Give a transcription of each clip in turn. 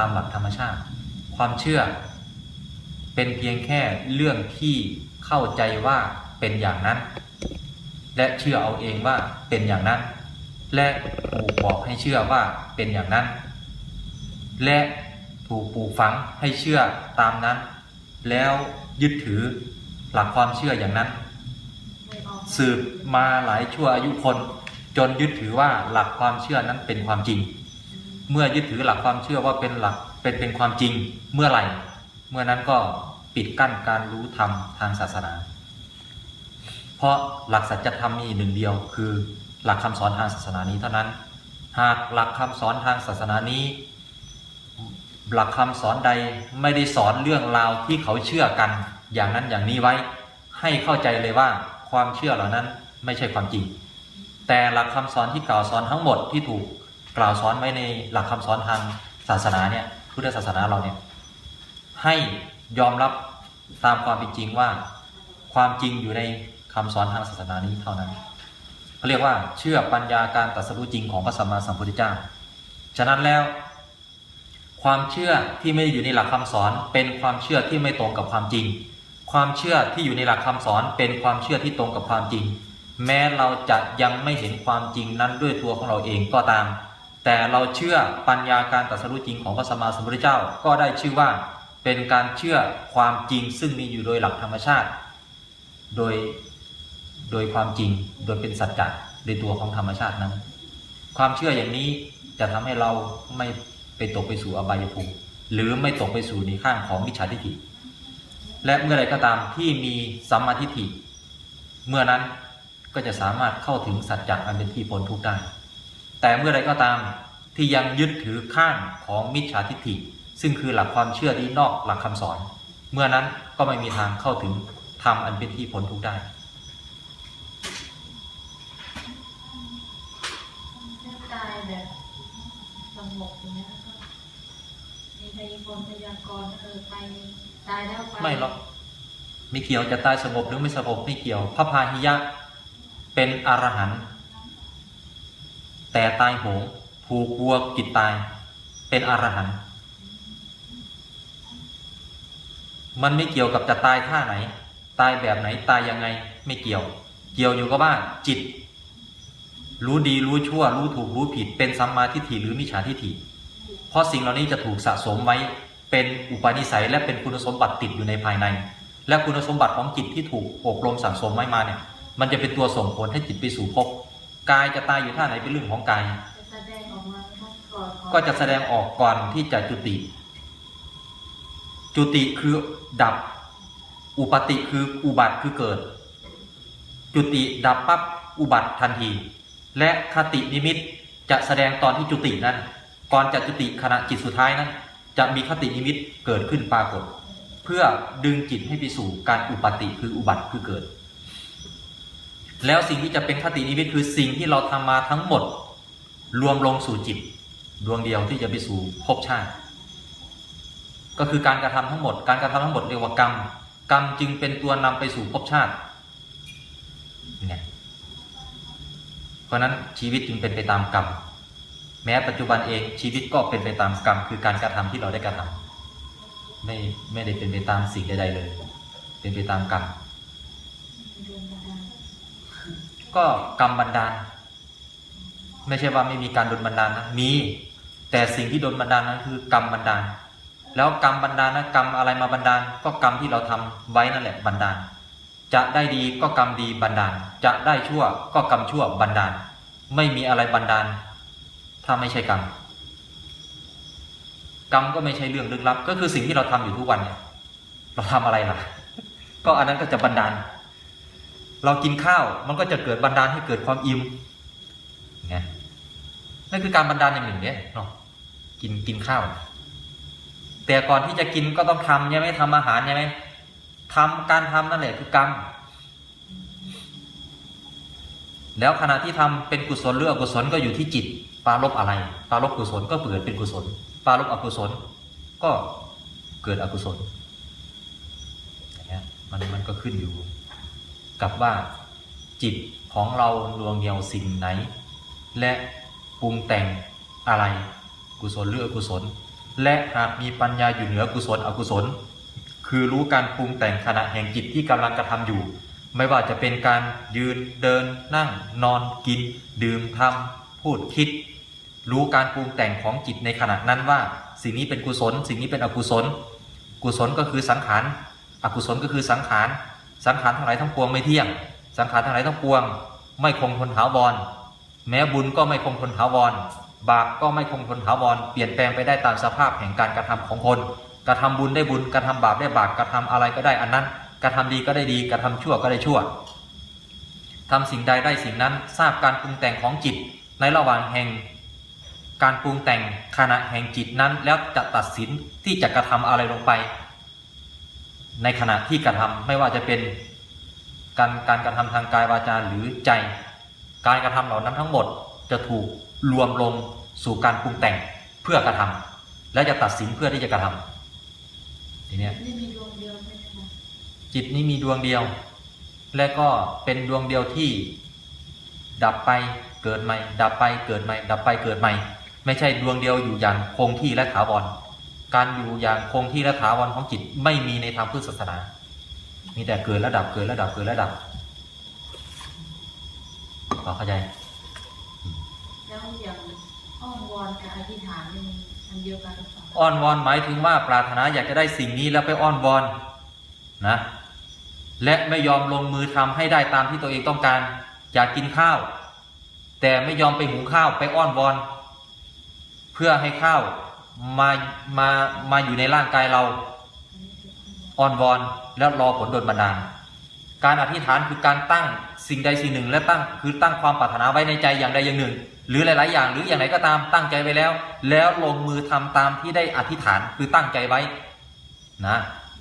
ตามหลักธรรมชาติ ความเชื่อ เป็นเพียงแค่เรื่องที่เข้าใจว่าเป็นอย่างนั้น และเชื่อเอาเองว่าเป็นอย่างนั้น และถูกบอกให้เชื่อว่าเป็นอย่างนั้น และถูกปลูกฝังให้เชื่อตามนั้น แล้วยึดถือหลักความเชื่ออย่างนั้น สืบมาหลายชั่วอายุคน จนยึดถือว่าหลักความเชื่อนั้นเป็นความจริง เมื่อยึดถือหลักความเชื่อว่าเป็นหลักเป็นเป็นความจริงเมื่อไหร่ เมื่อนั้นก็ปิดกั้นการรู้ธรรมทางศาสนา เพราะหลักสัจธรรมมีหนึ่งเดียว คือหลักคำสอนทางศาสนานี้เท่านั้น หากหลักคำสอนทางศาสนานี้ หลักคำสอนใดไม่ได้สอนเรื่องราวที่เขาเชื่อกัน อย่างนั้นอย่างนี้ไว้ ให้เข้าใจเลยว่าความเชื่อเหล่านั้นไม่ใช่ความจริง แต่หลักคำสอนที่กล่าวสอนทั้งหมดที่ถูก กล่าวสอนไว้ในหลักคำสอนทางศาสนาเนี่ยพุทธศาสนาเราเนี่ยให้ยอมรับตามความเป็นจริงว่า ความจริงอยู่ในคำสอนทางศาสนานี้เท่านั้นเขาเรียกว่าเชื่อปัญญาการตรัสรู้จริงของพระสัมมาสัมพุทธเจ้า ฉะนั้นแล้วความเชื่อที่ไม่ได้อยู่ในหลักคำสอน เป็นความเชื่อที่ไม่ตรงกับความจริง ความเชื่อที่อยู่ในหลักคำสอน เป็นความเชื่อที่ตรงกับความจริง แม้เราจะยังไม่เห็นความจริงนั้นด้วยตัวของเราเองก็ตาม แต่เราเชื่อปัญญาการตรัสรู้จริงของพระสัมมาสัมพุทธเจ้าก็ได้ชื่อว่าเป็นการเชื่อความจริงซึ่งมีอยู่โดยหลักธรรมชาติ โดยโดยความจริงโดยเป็นสัจจะในตัวของธรรมชาตินั้น ความเชื่ออย่างนี้จะทำให้เราไม่ไปตกไปสู่อบายภูมิหรือไม่ตกไปสู่ในข้างของมิจฉาทิฏฐิ และเมื่อไรก็ตามที่มีสัมมาทิฏฐิ เมื่อนั้นก็จะสามารถเข้าถึงสัจจะอันเป็นที่พ้นทุกข์ได้ แต่เมื่อไรก็ตามที่ยังยึดถือข้างของมิจฉาทิฏฐิ ซึ่งคือหลักความเชื่อที่นอกหลักคำสอน เมื่อนั้นก็ไม่มีทางเข้าถึงธรรมอันเป็นที่พ้นทุกข์ได้ถ้าตายแบบสงบอย่างนี้ยก็มีพยากรณ์พยากรณ์เออไปตายแล้วไปไม่หรอกไม่เกี่ยวจะตายสงบหรือไม่สงบไม่เกี่ยวพระพาหิยะเป็นอรหันต์ แต่ตายโหงผูกวัวกิดตาย เป็นอรหันต์มันไม่เกี่ยวกับจะตายท่าไหน ตายแบบไหนตายยังไงไม่เกี่ยว เกี่ยวอยู่กับว่าจิต รู้ดีรู้ชั่ว รู้ถูกรู้ผิด เป็นสัมมาทิฏฐิหรือมิจฉาทิฏฐิ เพราะสิ่งเหล่านี้จะถูกสะสมไว้ เป็นอุปนิสัยและเป็นคุณสมบัติติดอยู่ในภายใน และคุณสมบัติของจิตที่ถูกอบรมสั่งสมไว้มาเนี่ย มันจะเป็นตัวส่งผลให้จิตไปสู่ภพ กายจะตายอยู่ท่าไหนเป็นเรื่องของกายจะแสดงออกมาทั้งก่อนของก็จะแสดงออกก่อนที่จะจุติ จุติคือดับ อุปติคืออุบัติคือเกิด จุติดับปั๊บอุบัติทันที และคตินิมิตจะแสดงตอนที่จุตินั้น ก่อนจะจุติขณะจิตสุดท้ายนั้น จะมีคตินิมิตเกิดขึ้นปรากฏ เพื่อดึงจิตให้ไปสู่การอุปบัติคืออุบัติคือเกิด แล้วสิ่งที่จะเป็นคตินิมิตคือสิ่งที่เราทำมาทั้งหมด รวมลงสู่จิต ดวงเดียวที่จะไปสู่ภพชาติ ก็คือการกระทำทั้งหมด การกระทำทั้งหมดเรียกว่ากรรม กรรมจึงเป็นตัวนำไปสู่ภพชาติเนี่ยเพราะฉะนั้นชีวิตจึงเป็นไปตามกรรม แม้ปัจจุบันเองชีวิตก็เป็นไปตามกรรม คือการกระทำที่เราได้กระทำไม่ไม่ได้เป็นไปตามสิ่งใดๆเลย เป็นไปตามกรรม ดวงบันดาล ก็กรรมบันดาล ไม่ใช่ว่าไม่มีการโดนบันดาลนะมี แต่สิ่งที่โดนบันดาลนั้นคือกรรมบันดาล แล้วกรรมบันดาลนะกรรมอะไรมาบันดาล ก็กรรมที่เราทำไว้นั่นแหละบันดาล จะได้ดีก็กรรมดีบันดาล จะได้ชั่วก็กรรมชั่วบันดาล ไม่มีอะไรบันดาล ถ้าไม่ใช่กรรมกรรมก็ไม่ใช่เรื่องลึกลับ ก็คือสิ่งที่เราทำอยู่ทุกวันเนี่ยเราทำอะไรล่ะ ก็อันนั้นก็จะบันดาล เรากินข้าวมันก็จะเกิดบันดาลให้เกิดความอิ่มไงนั่นคือการบันดาลอย่างหนึ่งเนี่ยเนาะกินกินข้าว แต่ก่อนที่จะกินก็ต้องทำใช่ไหมทำอาหารใช่ไหมทำการทำนั่นแหละคือกรรมแล้วขณะที่ทำเป็นกุศลหรืออกุศลก็อยู่ที่จิตปารบอะไรปารบกุศลก็เกิดเป็นกุศลปารบอกุศลก็เกิดอกุศลมันมันก็ขึ้นอยู่ กับว่า จิตของเราดวงเดียวสิ่งไหน และปรุงแต่งอะไร กุศลหรืออกุศล และหากมีปัญญาอยู่เหนือกุศลอกุศล คือรู้การปรุงแต่งขณะแห่งจิตที่กำลังกระทำอยู่ ไม่ว่าจะเป็นการยืนเดินนั่งนอนกิน ดื่มทำพูดคิด รู้การปรุงแต่งของจิตในขณะนั้นว่า สิ่งนี้เป็นกุศล สิ่งนี้เป็นอกุศล กุศลก็คือสังขารอกุศลก็คือสังขาร สังขารทั้งหลายทั้งปวงไม่เที่ยง สังขารทั้งหลายทั้งปวง ไม่คงทนถาวร แม้บุญก็ไม่คงทนถาวร บาปก็ไม่คงทนถาวร เปลี่ยนแปลงไปได้ตามสภาพแห่งการกระทำของคน กระทำบุญได้บุญ กระทำบาปได้บาป กระทำอะไรก็ได้อันนั้น กระทำดีก็ได้ดี กระทำชั่วก็ได้ชั่วทำสิ่งใดได้สิ่งนั้น ทราบการปรุงแต่งของจิต ในระหว่างแห่งการปรุงแต่งขณะแห่งจิตนั้นแล้วจะตัดสินที่จะกระทำอะไรลงไป ในขณะที่กระทำไม่ว่าจะเป็นการการกระทำทางกายวาจาหรือใจ การกระทำเหล่านั้นทั้งหมดจะถูกรวมลงสู่การปรุงแต่งเพื่อกระทำและจะตัดสินเพื่อที่จะกระทำทีเนี้ยนี่มีดวงเดียวใช่ไหมคะจิตนี้มีดวงเดียว และก็เป็นดวงเดียวที่ ดับไปเกิดใหม่ ดับไปเกิดใหม่ ดับไปเกิดใหม่ ไม่ใช่ดวงเดียวอยู่อย่างคงที่และถาวร การอยู่อย่างคงที่และถาวรของจิตไม่มีในทางพุทธศาสนา มีแต่เกิดและดับเกิดและดับเกิดและดับพอเข้าใจ แล้วอย่างอ้อนวอนกับอธิษฐานนี่มันอันเดียวกันหรือเปล่าอ้อนวอนหมายถึงว่าปรารถนาอยากจะได้สิ่งนี้แล้วไปอ้อนวอนนะ และไม่ยอมลงมือทำให้ได้ตามที่ตัวเองต้องการ อยากกินข้าว แต่ไม่ยอมไปหุงข้าวไปอ้อนวอน เพื่อให้ข้าว มามามาอยู่ในร่างกายเราอันนี้คือนวอนแล้วรอผลโดนบันดาลการอธิษฐานคือการตั้งสิ่งใดสิ่งหนึ่ง และตั้งคือตั้งความปรารถนาไว้ในใจอย่างใดอย่างหนึ่ง หรือหลาย ๆ อย่างหรืออย่างไรก็ตามตั้งใจไว้แล้ว แล้วลงมือทำตามที่ได้อธิษฐานคือตั้งใจไว้นะ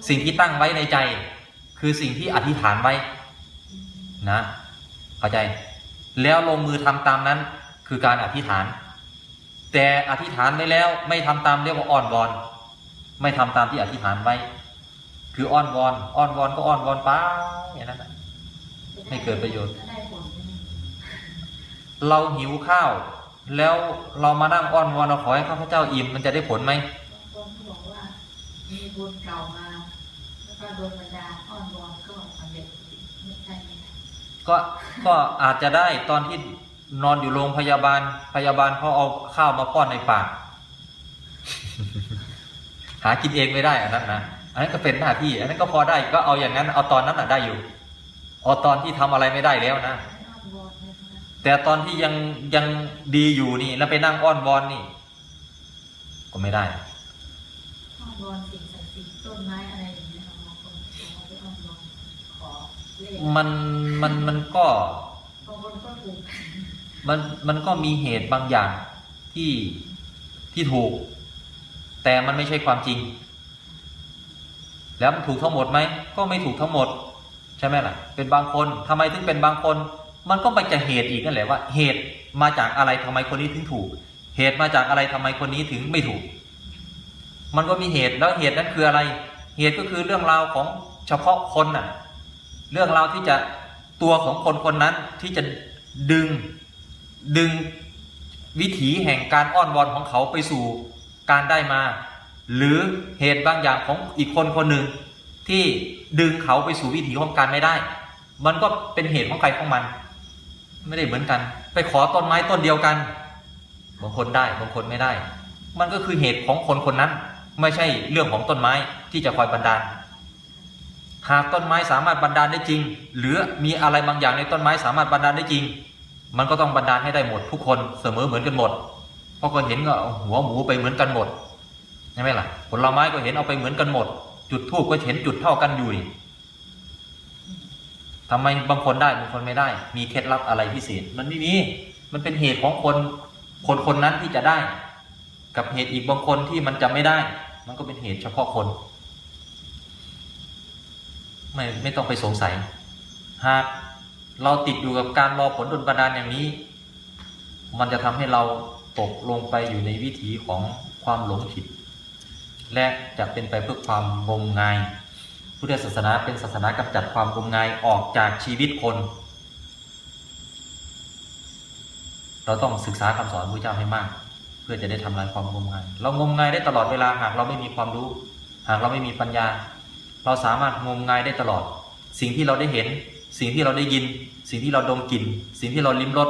สิ่งที่ตั้งไว้ในใจ คือสิ่งที่อธิษฐานไว้นะเข้าใจ แล้วลงมือทำตามนั้นคือการอธิษฐาน แต่อธิษฐานไว้แล้วไม่ทำตามเรียกว่าอ้อนวอน ไม่ทำตามที่อธิษฐานไว้ คืออ้อนวอนอ้อนวอนก็อ้อนวอนไปอย่างนั้นน่ะไม่เกิดประโยชน์จะได้ผลไหมเราหิวข้าว แล้วเรามานั่งอ้อนวอนเราขอให้ข้าพเจ้าอิ่มมันจะได้ผลไหมบางคนเขาบอกว่ามีบุญเก่ามาแล้วก็โดนบันดาลอ้อนวอนก็สำเร็จไม่ใช่ไหมคะก็ก็อาจจะได้ตอนที่ นอนอยู่โรงพยาบาล พยาบาลเขาเอาข้าวมาป้อนในปาก หากินเองไม่ได้อันนั้นนะ อันนั้นก็เป็นหน้าที่ อันนั้นก็พอได้ ก็เอาอย่างนั้น เอาตอนนั้นน่ะได้อยู่ เอาตอนที่ทำอะไรไม่ได้แล้วนะ แต่ตอนที่ยังยังดีอยู่นี่แล้วไปนั่งอ้อนวอนนี่ ก็ไม่ได้อ้อนวอนสิ่งศักดิ์สิทธิ์ต้นไม้อะไรอย่างเงี้ยค่ะบางคนเขาไปอ้อนวอนขอเลขมันมันมันก็บางคนก็ถูก มันมันก็มีเหตุบางอย่างที่ที่ถูก แต่มันไม่ใช่ความจริง แล้วมันถูกทั้งหมดไหมก็ไม่ถูกทั้งหมด ใช่ไหมล่ะ เป็นบางคนทำไมถึงเป็นบางคน มันก็ไปจากเหตุอีกนั่นแหละว่า เหตุมาจากอะไรทำไมคนนี้ถึงถูก เหตุมาจากอะไรทำไมคนนี้ถึงไม่ถูก มันก็มีเหตุแล้วเหตุนั้นคืออะไร เหตุก็คือเรื่องราวของเฉพาะคนน่ะ เรื่องราวที่จะตัวของคนคนนั้นที่จะดึง ดึงวิถีแห่งการอ้อนวอนของเขาไปสู่การได้มา หรือเหตุบางอย่างของอีกคนคนหนึ่งที่ดึงเขาไปสู่วิถีของการไม่ได้ มันก็เป็นเหตุของใครของมัน ไม่ได้เหมือนกัน ไปขอต้นไม้ต้นเดียวกันบางคนได้บางคนไม่ได้ มันก็คือเหตุของคนคนนั้น ไม่ใช่เรื่องของต้นไม้ที่จะคอยบันดาล หากต้นไม้สามารถบันดาลได้จริง หรือมีอะไรบางอย่างในต้นไม้สามารถบันดาลได้จริง มันก็ต้องบันดาลให้ได้หมดทุกคนเสมอเหมือนกันหมดเพราะก็เห็นก็หัวหมูไปเหมือนกันหมดใช่ไหมล่ะผลไม้ก็เห็นเอาไปเหมือนกันหมด จุดทูบก็เห็นจุดเท่ากันอยู่นี่ทำไมบางคนได้บางคนไม่ได้ มีเคล็ดลับอะไรพิเศษมันไม่มีมันเป็นเหตุของคนคนคนนั้นที่จะได้ กับเหตุอีกบางคนที่มันจะไม่ได้ มันก็เป็นเหตุเฉพาะคน ไม่ไม่ต้องไปสงสัยหาก เราติดอยู่กับการรอผลดลบันดาลอย่างนี้ มันจะทำให้เราตกลงไปอยู่ในวิถีของความหลงผิด และจะเป็นไปเพื่อความงมงาย พุทธศาสนาเป็นศาสนากำจัดความงมงายออกจากชีวิตคน เราต้องศึกษาคำสอนพระเจ้าให้มาก เพื่อจะได้ทำลายความงมงาย เรางมงายได้ตลอดเวลาหากเราไม่มีความรู้ หากเราไม่มีปัญญา เราสามารถงมงายได้ตลอด สิ่งที่เราได้เห็น สิ่งที่เราได้ยิน สิ่งที่เราดมกลิ่น สิ่งที่เราลิ้มรส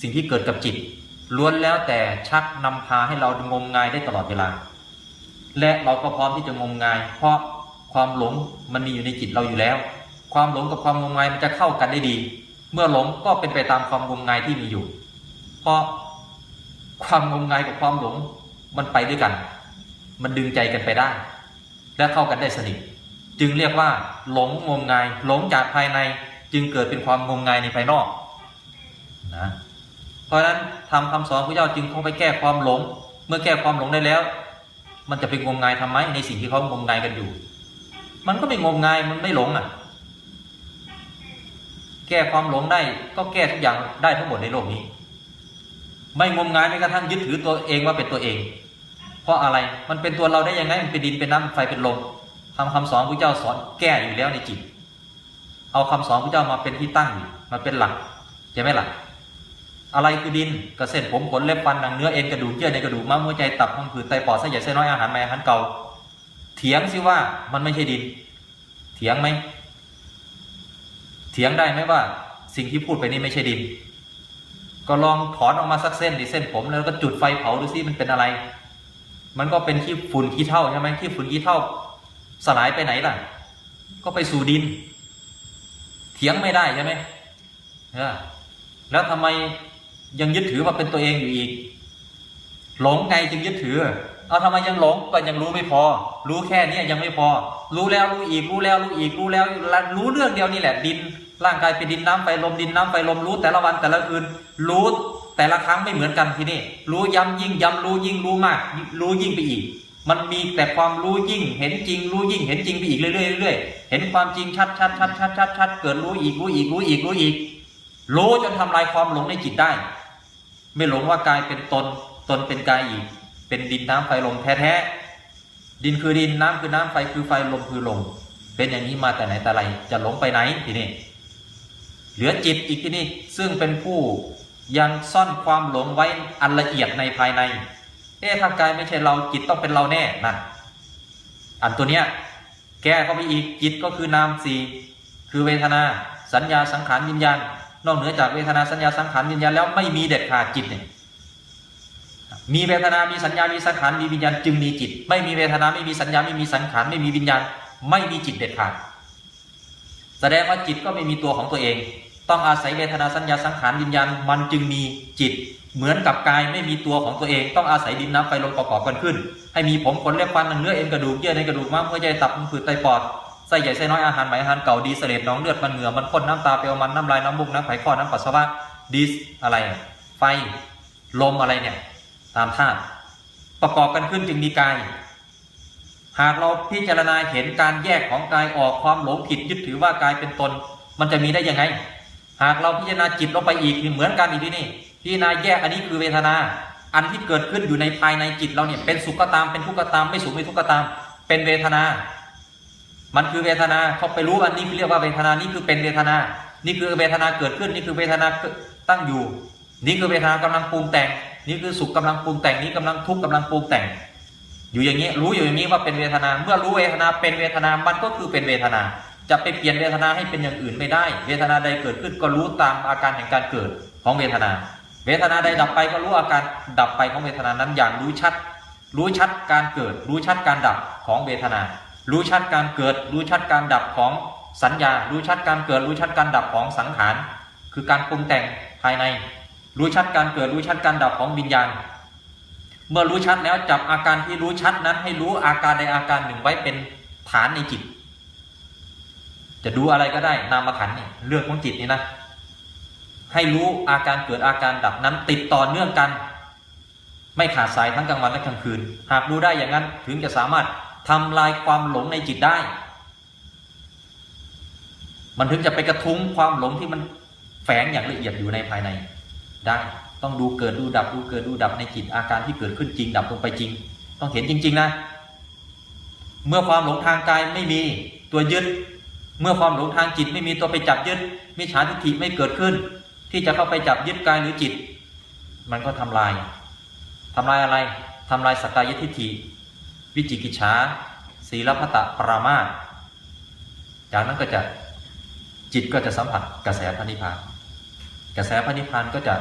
สิ่งที่เกิดกับจิต ล้วนแล้วแต่ชักนำพาให้เรางมงายได้ตลอดเวลา และเราก็พร้อมที่จะงมงาย เพราะความหลงมันมีอยู่ในจิตเราอยู่แล้ว ความหลงกับความงมงายมันจะเข้ากันได้ดี เมื่อหลงก็เป็นไปตามความงมงายที่มีอยู่ เพราะความงมงายกับความหลงมันไปด้วยกัน มันดึงใจกันไปได้ และเข้ากันได้สนิท จึงเรียกว่า หลงงมงาย หลงจากภายใน จึงเกิดเป็นความงมงายในภายนอกนะเพราะฉะนั้นทำคำสอนพระเจ้าจึงเข้าไปแก้ความหลง เมื่อแก้ความหลงได้แล้ว มันจะเป็นงมงายทำไมในสิ่งที่เขางมงายกันอยู่ มันก็ไม่งมงายมันไม่หลงอะ แก้ความหลงได้ก็แก้ทุกอย่างได้ทั้งหมดในโลกนี้ ไม่งมงายแม้กระทั่งยึดถือตัวเองว่าเป็นตัวเอง เพราะอะไรมันเป็นตัวเราได้ยังไงมันเป็นดินเป็นน้ำไฟเป็นลมทำคำสอนพระเจ้าสอนแก้อยู่แล้วในจิต เอาคำสอนพระเจ้ามาเป็นที่ตั้งมาเป็นหลักใช่ไหมหล่ะอะไรคือดินกระเส้นผมขนเล็บฟันหนังเนื้อเอ็นกระดูกเยื่อในกระดูกม้ามหัวใจตับพังผืดไตปอดไส้ใหญ่ไส้น้อยอาหารใหม่อาหารเก่า เถียงสิว่ามันไม่ใช่ดิน เถียงไหมเถียงได้ไหมว่า สิ่งที่พูดไปนี่ไม่ใช่ดิน ก็ลองถอนออกมาสักเส้นดิเส้นผมแล้วก็จุดไฟเผาดูซิมันเป็นอะไร มันก็เป็นขี้ฝุ่นขี้เท่าใช่ไหมขี้ฝุ่นขี้เท่าสลายไปไหนล่ะ ก็ไปสู่ดิน เถียงไม่ได้ใช่ไหมเออแล้วทำไมยังยึดถือว่าเป็นตัวเองอยู่อีก หลงไงจึงยึดถือ เอาทำไมยังหลงก็ยังรู้ไม่พอ รู้แค่นี้ยังไม่พอ รู้แล้วรู้อีก รู้แล้วรู้อีก รู้แล้วรู้เรื่องเดียวนี่แหละดิน ร่างกายเป็นดินน้ำไฟลมดินน้ำไฟลมรู้แต่ละวันแต่ละคืนรู้แต่ละครั้งไม่เหมือนกันทีนี่ รู้ย้ำยิ่งย้ำรู้ยิ่งรู้มาก รู้ยิ่งไปอีก มันมีแต่ความรู้ยิ่ง เห็นจริง รู้ยิ่ง เห็นจริงไปอีกเรื่อยๆเรื่อยๆเห็นความจริงชัดชัดชัดชัดชัดชัดเกิดรู้อีกรู้อีกรู้อีกรู้อีก รู้จนทำลายความหลงในจิตได้ ไม่หลงว่ากายเป็นตน ตนเป็นกายอีก เป็นดินน้ำไฟลมแท้ๆดินคือดินน้ำคือน้ำไฟคือไฟลมคือลมเป็นอย่างนี้มาแต่ไหนแต่ไรจะหลงไปไหนทีนี้เหลือจิตอีกที่นี่ซึ่งเป็นผู้ยังซ่อนความหลงไว้อันละเอียดในภายใน เอ๊ะถ้ากายไม่ใช่เราจิตต้องเป็นเราแน่นั่นอันตัวเนี้ยแก้เข้าไปอีกจิตก็คือนามสี่คือเวทนา สัญญาสังขารวิญญาณ นอกเหนือจากเวทนาสัญญาสังขารวิญญาณแล้วไม่มีเด็ดขาดจิตเนี่ยมีเวทนา มีสัญญา มีสังขาร มีวิญญาณจึงมีจิต ไม่มีเวทนา ไม่มีสัญญา ไม่มีสังขาร ไม่มีวิญญาณ ไม่มีจิตเด็ดขาด แสดงว่าจิตก็ไม่มีตัวของตัวเอง ต้องอาศัยเวทนา สัญญา สังขาร วิญญาณ มันจึงมีจิต เหมือนกับกายไม่มีตัวของตัวเองต้องอาศัยดินน้ำไฟลมประกอบกันขึ้น ให้มีผมขนเล็บฟันหนังเนื้อเอ็นกระดูกเยื่อในกระดูกม้ามหัวใจตับผืดไตปอดไส้ใหญ่ไส้น้อยอาหารใหม่อาหารเก่าดีเสลดน้องเลือดมันเหงื่อมันข้นน้ำตาเปลวมันน้ำลายน้ำมูกน้ำไขข้อน้ำปัสสาวะดีสอะไรไฟลมอะไรเนี่ยตามธาตุประกอบกันขึ้นจึงมีกาย หากเราพิจารณาเห็นการแยกของกายออกความหลงผิดยึดถือว่ากายเป็นตน มันจะมีได้ยังไง หากเราพิจารณาจิตลงไปอีกเหมือนกันอีกที่นี่ พิจารณาแยกอันนี้คือเวทนา อันที่เกิดขึ้นอยู่ในภายในจิตเราเนี่ยเป็นสุขก็ตามเป็นทุกข์ก็ตามไม่สุขไม่ทุกข์ก็ตาม เป็นเวทนา มันคือเวทนาเขาไปรู้อันนี้เรียกว่าเวทนานี่คือเป็นเวทนา นี่คือเวทนาเกิดขึ้นนี่คือเวทนาตั้งอยู่ นี่คือเวทนากำลังปรุงแต่ง นี่คือสุขกำลังปรุงแต่งนี่กำลังทุกข์กำลังปรุงแต่ง อยู่อย่างนี้รู้อยู่อย่างนี้ว่าเป็นเวทนา เมื่อรู้เวทนาเป็นเวทนามันก็คือเป็นเวทนาจะไปเปลี่ยนเวทนาให้เป็นอย่างอื่นไม่ได้ เวทนาใดเกิดขึ้นก็รู้ตามอาการแห่งการเกิดของเวทนา เวทนาใดดับไปก็รู้อาการดับไปของเวทนานั้นอย่างรู้ชัด รู้ชัดการเกิด รู้ชัดการดับของเวทนา รู้ชัดการเกิด รู้ชัดการดับของสัญญา รู้ชัดการเกิด รู้ชัดการดับของสังขาร คือการปรุงแต่งภายใน รู้ชัดการเกิด รู้ชัดการดับของวิญญาณ เมื่อรู้ชัดแล้วจับอาการที่รู้ชัดนั้นให้รู้อาการใดอาการหนึ่งไว้เป็นฐานในจิต จะดูอะไรก็ได้นามขันเนี่ยเรื่องของจิตนี่นะ ให้รู้อาการเกิดอาการดับนั้นติดต่อเนื่องกัน ไม่ขาดสายทั้งกลางวันและกลางคืน หากรู้ได้อย่างนั้นถึงจะสามารถทำลายความหลงในจิตได้ มันถึงจะไปกระทุ้งความหลงที่มันแฝงอย่างละเอียดอยู่ในภายในได้ต้องดูเกิดดูดับดูเกิดดูดับในจิตอาการที่เกิดขึ้นจริง ดับลงไปจริง ต้องเห็นจริง ๆ นะ เมื่อความหลงทางกายไม่มีตัวยึด เมื่อความหลงทางจิตไม่มีตัวไปจับยึดมิจฉาทิฏฐิไม่เกิดขึ้น ที่จะเข้าไปจับยึดกายหรือจิต มันก็ทำลายทำลายอะไรทำลายสกกายทิฏฐิ วิจิกิจฉาศีลพัตตปรามาจากนั้นก็จะจิตก็จะสัมผัสกระแสพระนิพพาน กระแสพระนิพพานก็จะ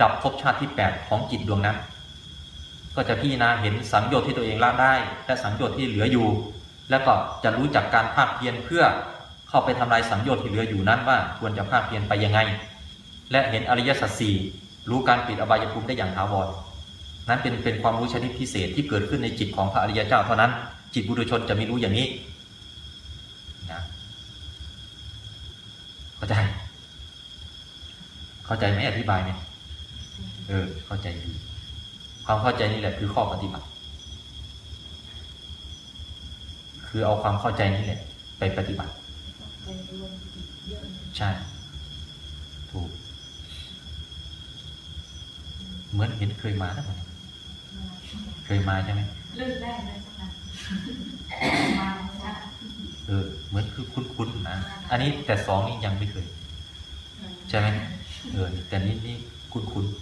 ดับภพชาติที่ 8 ของจิตดวงนั้น ก็จะพิจารณาเห็นสังโยชน์ที่ตัวเองละได้ และสังโยชน์ที่เหลืออยู่ แล้วก็จะรู้จักการภาคเพียรเพื่อเข้าไปทำลายสังโยชน์ที่เหลืออยู่นั้นว่าควรจะภาคเพียรไปยังไง และเห็นอริยสัจสี่รู้การปิดอบายภูมิได้อย่างถาวรนั้นเป็นเป็นความรู้ชนิดพิเศษที่เกิดขึ้นในจิตของพระอริยเจ้าเท่านั้น จิตบุรุชนจะไม่รู้อย่างนี้นะเข้าใจ เข้าใจไหมอธิบายไหมเออเข้าใจดีความเข้าใจนี่แหละคือข้อปฏิบัติ คือเอาความเข้าใจนี่แหละไปปฏิบัติใช่ ถูก เหมือนเห็นเคยมานะผมมาเคยมาใช่ไหมลื่นแรกเลยสักหน่อยมาใช่เออเหมือนคือคุ้นๆนะ อันนี้แต่สองนี่ยังไม่เคย ใช่ไหมเออแต่นี่นี่คุ้นๆ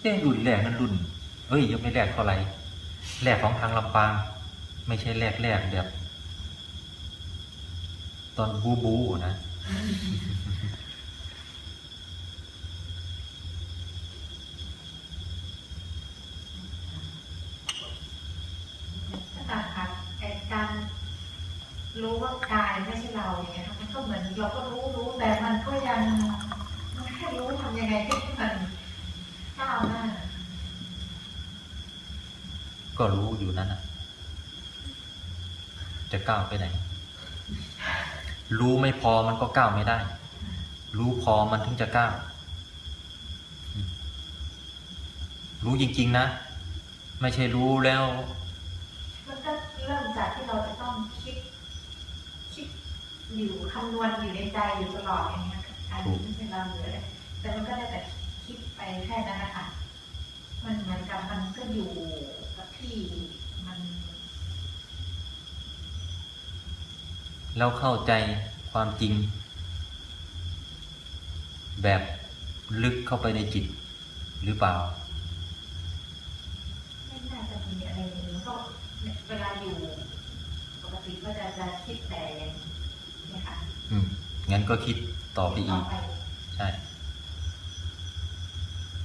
เอ๊ะรุ่นแรกนั่นรุ่น เอ้ยยังไม่แรกเท่าไหร่แรกของทางลำปาง ไม่ใช่แรกแรกแบบ ตอนบูบูนะ อาจารย์คะไอ้การรู้ว่ากายไม่ใช่เราอย่างเงี้ยค่ะมันก็เหมือนเราก็รู้รู้แต่มันก็ยังมันแค่รู้ทำยังไงให้มันก้าวหน้า ก็รู้อยู่นั้นนะจะ ก้าวไปไหน รู้ไม่พอมันก็ก้าวไม่ได้ รู้พอมันถึงจะก้าวรู้จริง ๆ นะ ไม่ใช่รู้แล้วมันก็เริ่มจากที่เราจะต้องคิด คิดอยู่คำนวณอยู่ในใจอยู่ตลอดอย่างเงี้อันนี้ไม่ใช่เราเหลือเลยแต่มันก็ได้แต่คิดไปแค่นั้นนะคะมันเหมือนกับมันก็อยู่กับที่มัน แล้วเข้าใจความจริง แบบลึกเข้าไปในจิตหรือเปล่าไม่น่าจะมีอะไรเลยมันก็เวลาอยู่ปกติก็จะจะคิดแต่อย่างนี้ค่ะอืมงั้นก็คิดต่อไปอีกไปใช่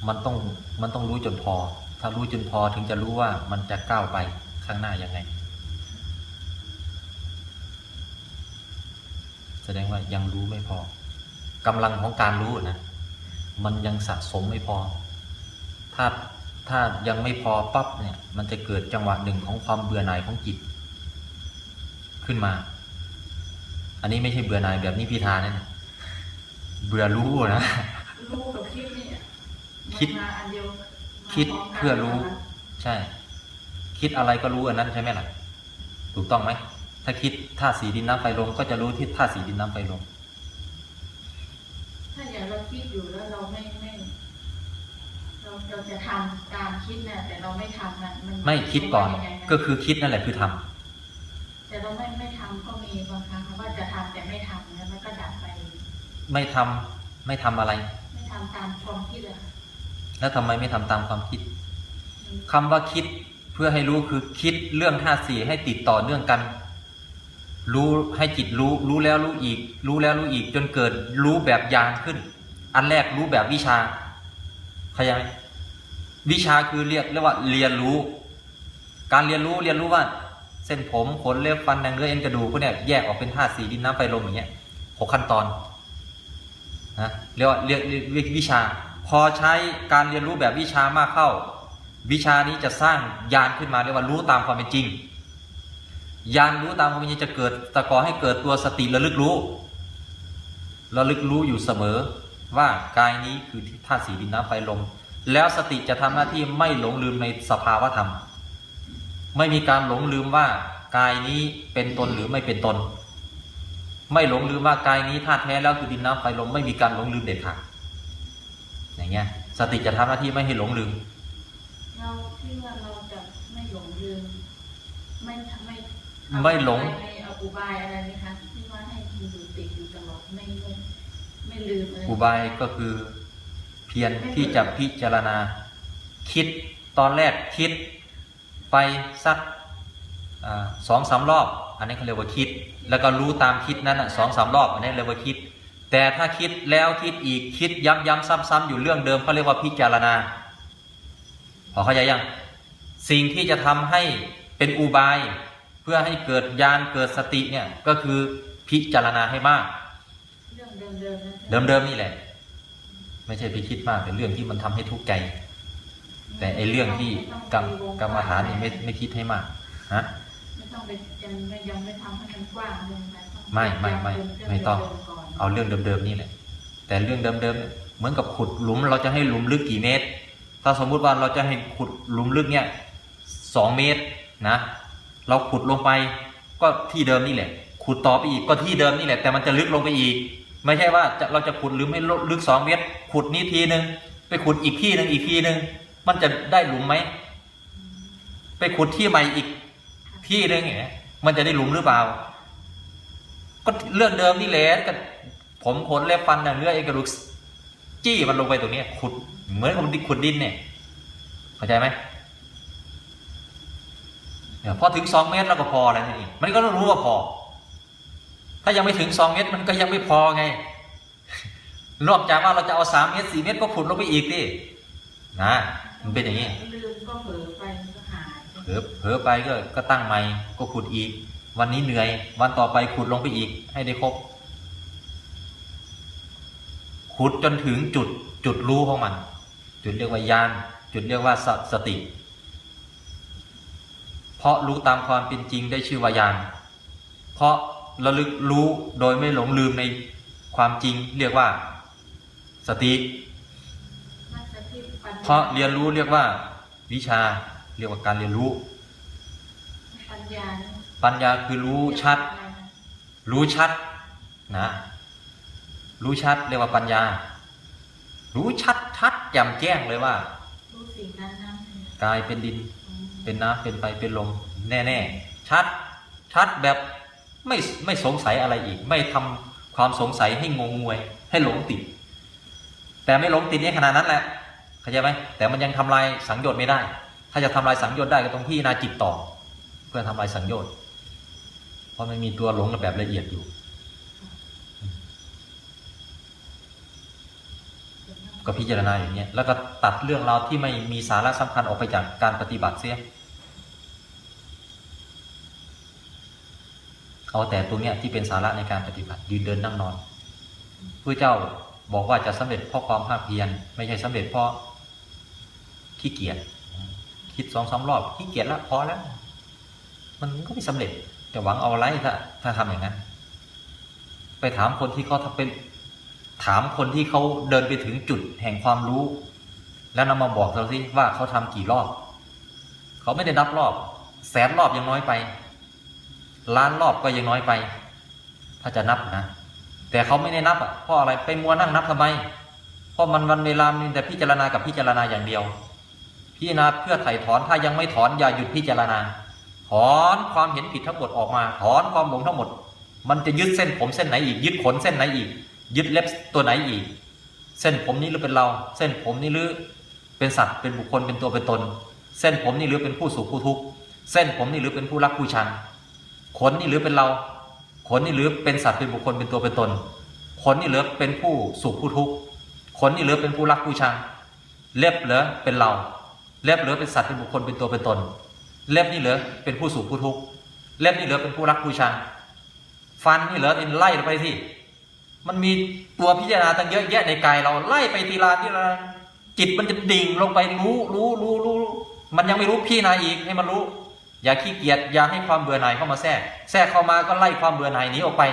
มันต้องมันต้องรู้จนพอ ถ้ารู้จนพอถึงจะรู้ว่ามันจะก้าวไปข้างหน้ายังไง แสดงว่ายังรู้ไม่พอกำลังของการรู้นะมันยังสะสมไม่พอ ถ้าถ้ายังไม่พอปั๊บเนี่ยมันจะเกิดจังหวะหนึ่งของความเบื่อหน่ายของจิต ขึ้นมา อันนี้ไม่ใช่เบื่อหน่ายแบบนี้พิธานะเนี่ยเบื่อรู้นะรู้กับคิดเนี่ยคิดมาอันเดียวมาคิดพร้มกันเพื่อรู้นะคะใช่ คิดอะไรก็รู้อันนั้นใช่ไหมล่ะ ถูกต้องไหม ถ้าคิดธาตุสีดินน้ำไฟลมก็จะรู้ที่ธาตุสีดินน้ำไฟลมถ้าอย่างเราคิดอยู่แล้วเราไม่ไม่เราเราจะทำตามคิดนะแต่เราไม่ทำนะมันไม่คิดก่อนรู้ว่ายังไงนะก็คือคิดนั่นแหละคือทำแต่เราไม่ไม่ทำก็มีบางครั้งว่าจะทำแต่ไม่ทำเนี่ยมันก็ดับไป ไม่ทำไม่ทำอะไร ไม่ทำตามความคิดอะแล้วทำไมไม่ทำตามความคิดคำว่าคิดเพื่อให้รู้คือคิดเรื่องธาตุสี่ให้ติดต่อเนื่องกัน รู้ให้จิตรู้รู้แล้วรู้อีก รู้แล้วรู้อีก จนเกิดรู้แบบยานขึ้น อันแรกรู้แบบวิชาเข้าใจไหมวิชาคือเรียกเรียกว่าเรียนรู้ การเรียนรู้เรียนรู้ว่า เส้นผมขนเล็บฟันหนังเนื้อเอ็นกระดูกพวกเนี้ยแยกออกเป็นธาตุสีดินน้ำไฟลมอย่างเงี้ยหกขั้นตอนนะเรียกว่าเรียกเรียกเรียกวิชา พอใช้การเรียนรู้แบบวิชามากเข้า วิชานี้จะสร้างยานขึ้นมาเรียกว่ารู้ตามความเป็นจริง ยานรู้ตามความเป็นจริงจะเกิดตะกอให้เกิดตัวสติระลึกรู้ระลึกรู้อยู่เสมอ ว่ากายนี้คือธาตุสีดินน้ำไฟลมแล้วสติจะทำหน้าที่ไม่หลงลืมในสภาวะธรรม ไม่มีการหลงลืมว่ากายนี้เป็นตนหรือไม่เป็นตน ไม่หลงลืมว่ากายนี้ธาตุแท้แล้วคือดินน้ำไฟลมไม่มีการหลงลืมเด็ดขาดอย่างเงี้ย สติจะทำหน้าที่ไม่ให้หลงลืม เราที่ว่าเราจะไม่หลงลืม ไม่ทำ ไม่ไม่หลง ไม่เอาอุบายอะไรไหมคะที่ว่าให้อยู่ติดอยู่ตลอดไม่ไม่ไม่ลืมอะไรอุบายก็คือ เพียรที่จะพิจารณา คิดตอนแรกคิด ไปสักอาสองสามรอบ อันนี้เขาเรียกว่าคิด แล้วก็รู้ตามคิดนั้นอะสองสามรอบอันนี้เรียกว่าคิด แต่ถ้าคิดแล้วคิดอีกคิดย้ำย้ำซ้ำซ้ำอยู่เรื่องเดิมเขาเรียกว่าพิจารณาพอเข้าใจยังสิ่งที่จะทำให้เป็นอุบาย เพื่อให้เกิดญาณเกิดสติเนี่ยก็คือพิจารณาให้มาก เรื่องเดิมๆนะเดิมๆนี่แหละ ไม่ใช่ไปคิดมากแต่เรื่องที่มันทำให้ทุกข์ใจ แต่ไอเรื่องที่กรรมกรรมฐานนี่ไม่ไม่คิดให้มากฮะไม่ต้องไปยังไม่ยังไม่ทำให้มันกว้างเกินไปต้องไม่ไม่ไม่เรื่องไม่ต้องเดิๆก่อนเอาเรื่องเดิมๆนี่แหละ แต่เรื่องเดิมๆเหมือนกับขุดหลุม เราจะให้หลุมลึกกี่เมตร ถ้าสมมุติว่าเราจะให้ขุดหลุมลึกเนี่ยสองเมตรนะ เราขุดลงไปก็ที่เดิมนี่แหละ ขุดต่อไปอีกก็ที่เดิมนี่แหละ แต่มันจะลึกลงไปอีก ไม่ใช่ว่าเราจะขุดหรือไม่ลึกสองเมตร ขุดนี้ทีหนึ่งไปขุดอีกที่หนึ่งอีกทีหนึ่งมันจะได้หลุมไหมไปขุดที่ใหม่อีกที่หนึ่งเนี่ยมันจะได้หลุมหรือเปล่า ก็เรื่องเดิมนี่แหละก็ผมขนเล็บฟันเนื้อเอกระดูกจี้มันลงไปตรงนี้ขุดเหมือนกับขุดดินเนี่ยเข้าใจไหม พอถึงสองเมตรแล้วก็พอแล้วนี่มันก็ต้องรู้ว่าพอ ถ้ายังไม่ถึงสองเมตรมันก็ยังไม่พอไง นอกจากว่าเราจะเอาสามเมตรสี่เมตรก็ขุดลงไปอีกดินะมันเป็นอย่างนี้ลืมก็เผลอไปมันก็หายเผลอเผลอไปก็ก็ตั้งใหม่ก็ขุดอีก วันนี้เหนื่อย วันต่อไปขุดลงไปอีก ให้ได้ครบขุดจนถึงจุดจุดรู้ของมัน จุดเรียกว่ายาน จุดเรียกว่าสสติเพ ราะรู้ตามความเป็นจริงได้ชื่อว่ายานเพราะระลึกรู้โดยไม่หลงลืมในความจริงเรียกว่า สติน่าจะที่ปัญญาเพราะเรียนรู้เรียกว่า วิชาเรียกว่าการเรียนรู้ ปัญญาเนี่ยปัญญาคือรู้ชัดอะไรนะรู้ชัดนะ รู้ชัดเรียกว่าปัญญา รู้ชัดชัดแจ่มแจ้งเลยว่ารู้สิ่งนั้นนะกายเป็นดินอืม เป็นน้ำเป็นไฟเป็นลมแน่ๆชัดชัดแบบไม่ไม่สงสัยอะไรอีก ไม่ทำความสงสัยให้งงงวยให้หลงติด แต่ไม่หลงติดในขนาดนั้นแหละเข้าใจไหมแต่มันยังทำลายสังโยชน์ไม่ได้ ถ้าจะทำลายสังโยชน์ได้ก็ต้องพี่นาจิตต่อ เพื่อทำลายสังโยชน์เพราะมันมีตัวหลงแบบละเอียดอยู่ก็พิจารณาอย่างนี้แล้วก็ตัดเรื่องราวที่ไม่มีสาระสำคัญออกไปจากการปฏิบัติเสีย เอาแต่ตัวเนี้ยที่เป็นสาระในการปฏิบัติยืนเดินนั่งนอนพระเจ้าบอกว่าจะสำเร็จเพราะความภาคเพียรไม่ใช่สำเร็จเพราะขี้เกียจคิดสองสารอบขี้เกียจแล้วพอแล้ว มันก็ไม่สำเร็จจะหวังเอาอะไรถ้าถ้าทำอย่างนั้น ไปถามคนที่เขาทำเป็นถามคนที่เขาเดินไปถึงจุดแห่งความรู้ แล้วนำมาบอกเราสิว่าเขาทำกี่รอบ เขาไม่ได้นับรอบ แสนรอบยังน้อยไป ล้านรอบก็ยังน้อยไป ถ้าจะนับนะ แต่เขาไม่ได้นับอะเพราะอะไรไปมัวนั่งนับทำไม เพราะมันวันเวลามีแต่พิจารณากับพิจารณาอย่างเดียว พิจารณาเพื่อไถ่ถอนถ้ายังไม่ถอนอย่าหยุดพิจารณา ถอนความเห็นผิดทั้งหมดออกมา ถอนความหลงทั้งหมด มันจะยึดเส้นผมเส้นไหนอีก ยึดขนเส้นไหนอีก ยึดเล็บตัวไหนอีก เส้นผมนี้หรือเป็นเรา เส้นผมนี้หรือเป็นสัตว์เป็นบุคคลเป็นตัวเป็นตน เส้นผมนี่หรือเป็นผู้สุขผู้ทุกข์เส้นผมนี่หรือเป็นผู้รักผู้ชัง ขนนี่หรือเป็นเราขนนี่หรือเป็นสัตว์เป็นบุคคลเป็นตัวเป็นตนขนนี่หรือเป็นผู้สุขผู้ทุกข์ขนนี่หรือเป็นผู้รักผู้ชังเล็บเหรือเป็นเรา เล็บเหรือเป็นสัตว์เป็นบุคคลเป็นตัวเป็นตน เล็บนี่เหรือเป็นผู้สุขผู้ทุกข์เล็บนี่เหรือเป็นผู้รักผู้ชังฟันนี่เหรือเป็นไล่ลงไปที่มันมีตัวพิจารณาตั้งเยอะแยะในกายเราไล่ไปทีละทีละจิตมันจะดิ่งลงไปรู้รู้รู้รู้รู้มันยังไม่รู้พี่นายอีกให้มันรู้ อย่าขี้เกียจอย่าให้ความเบื่อหน่ายเข้ามาแทรกแทรกเข้ามาก็ไล่ความเบื่อหน่ายหนีออกไป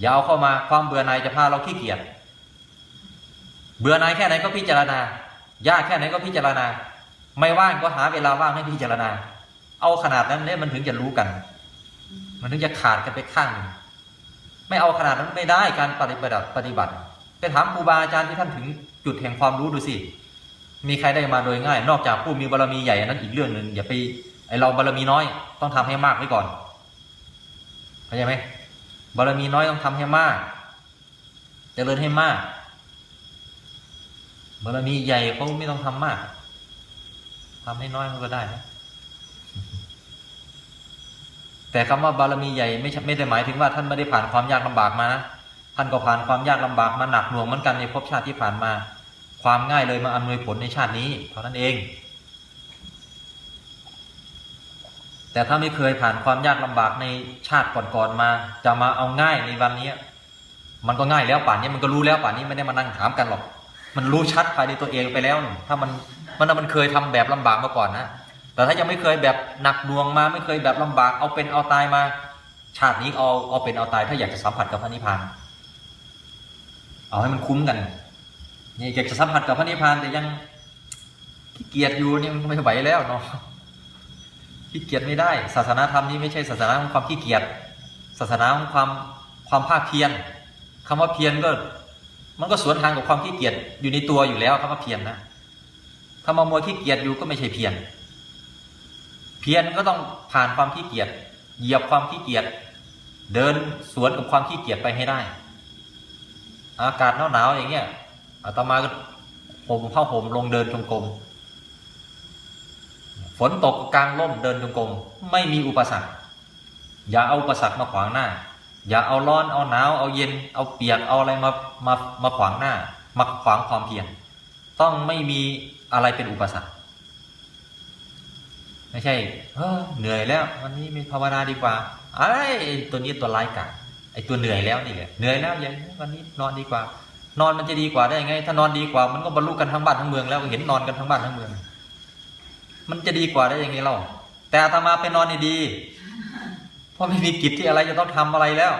อย่าเอาเข้ามาความเบื่อหน่ายจะพาเราขี้เกียจเบื่อหน่ายแค่ไหนก็พิจารณายากแค่ไหนก็พิจารณา ไม่ว่างก็หาเวลาว่างให้พิจารณา เอาขนาดนั้นเนี่ยมันถึงจะรู้กัน มันถึงจะขาดกันไปข้างหนึ่งไม่เอาขนาดนั้นไม่ได้การปฏิบัติปฏิบัติไปถามครูบาอาจารย์ที่ท่านถึงจุดแห่งความรู้ดูสิมีใครได้มาโดยง่าย นอกจากผู้มีบารมีใหญ่อันนั้นอีกเรื่องหนึ่งอย่าไป ไอเราบารมีน้อยต้องทำให้มากไว้ก่อนเข้าใจไหมบารมีน้อยต้องทำให้มากเจริญให้มากบารมีใหญ่เขาไม่ต้องทำมากทำให้น้อยมันก็ได้นะแต่คำว่าบารมีใหญ่ไม่ไม่ได้หมายถึงว่าท่านไม่ได้ผ่านความยากลำบากมานะท่านก็ผ่านความยากลำบากมาหนักหน่วงเหมือนกันในภพชาติที่ผ่านมา ความง่ายเลยมาอำนวยผลในชาตินี้เท่านั้นเอง แต่ถ้าไม่เคยผ่านความยากลำบากในชาติก่อนๆมา จะมาเอาง่ายในวันนี้ มันก็ง่ายแล้วป่านนี้มันก็รู้แล้วป่านนี้ไม่ได้มานั่งถามกันหรอก มันรู้ชัดภายในตัวเองไปแล้วนี่ถ้ามันมันมันเคยทำแบบลำบากมาก่อนนะแต่ถ้ายังไม่เคยแบบหนักหน่วงมา ไม่เคยแบบลำบากเอาเป็นเอาตายมา ชาตินี้เอาเอาเป็นเอาตายถ้าอยากจะสัมผัสกับพระนิพพานเอาให้มันคุ้มกันนี่อยากจะสัมผัสกับพระนิพพานแต่ยังขี้เกียจอยู่นี่มันไม่ไหวแล้วเนาะ ขี้เกียจไม่ได้ ศาสนาธรรมนี่ไม่ใช่ศาสนาของความขี้เกียจศาสนาของความความภาคเพียรคำว่าเพียรก็ มันก็สวนทางกับความขี้เกียจอยู่ในตัวอยู่แล้วคำว่าเพียรนะถ้ามามัวขี้เกียจอยู่ก็ไม่ใช่เพียรเพียรก็ต้องผ่านความขี้เกียจเหยียบความขี้เกียจเดินสวนกับความขี้เกียจไปให้ได้ อากาศหนาวๆอย่างเงี้ยอาตมาก็ผมผ้าห่มลงเดินจงกรม ฝนตกกลางร่มเดินจงกรมไม่มีอุปสรรค อย่าเอาอุปสรรคมาขวางหน้า อย่าเอาร้อนเอาหนาวเอาเย็น เอาเปียกเอาอะไรมามามาขวางหน้า มาขวางความเพียรต้องไม่มีอะไรเป็นอุปสรรค ไม่ใช่เฮ้อเหนื่อยแล้ว วันนี้มีภาวนาดีกว่าไอ้ตัวนี้ตัวร้ายกาจไอ้ตัวเหนื่อยแล้วนี่แหละเหนื่อยแล้วยังวันนี้นอนดีกว่า นอนมันจะดีกว่าได้ไง ถ้านอนดีกว่ามันก็บรรลุกันทั้งบ้านทั้งเมืองแล้วเห็นนอนกันทั้งบ้านทั้งเมือง มันจะดีกว่าได้ยังไงเล่าแต่อาตมาไปนอนนี่ดีเพราะไม่มีกิจที่อะไรจะต้องทำอะไรแล้ว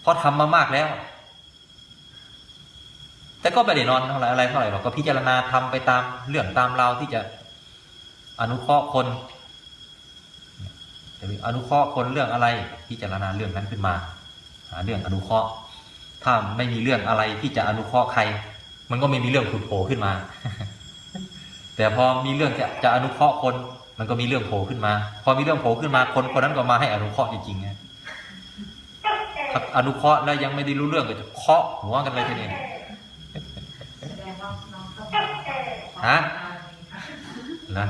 เพราะทำมามากแล้ว แต่ก็ไม่ได้นอนเท่าไหร่อะไรเท่าไหร่หรอกก็พิจารณาทำไปตามเรื่องตามราวที่จะอนุเคราะห์คนจะมีอนุเคราะห์คนเรื่องอะไรพิจารณาเรื่องนั้นขึ้นมา หาเรื่องอนุเคราะห์ ถ้าไม่มีเรื่องอะไรที่จะอนุเคราะห์ใคร มันก็ไม่มีเรื่องผุดโผล่ขึ้นมา แต่พอมีเรื่องจะจะอนุเคราะห์คน มันก็มีเรื่องโผล่ขึ้นมา พอมีเรื่องโผล่ขึ้นมาคนคนนั้นก็มาให้อนุเคราะห์จริงๆไงถ้าอนุเคราะห์แล้วยังไม่ได้รู้เรื่องก็จะเคาะหัวกันเลยทีนี้แสดงว่าน้องต้องฮะนะ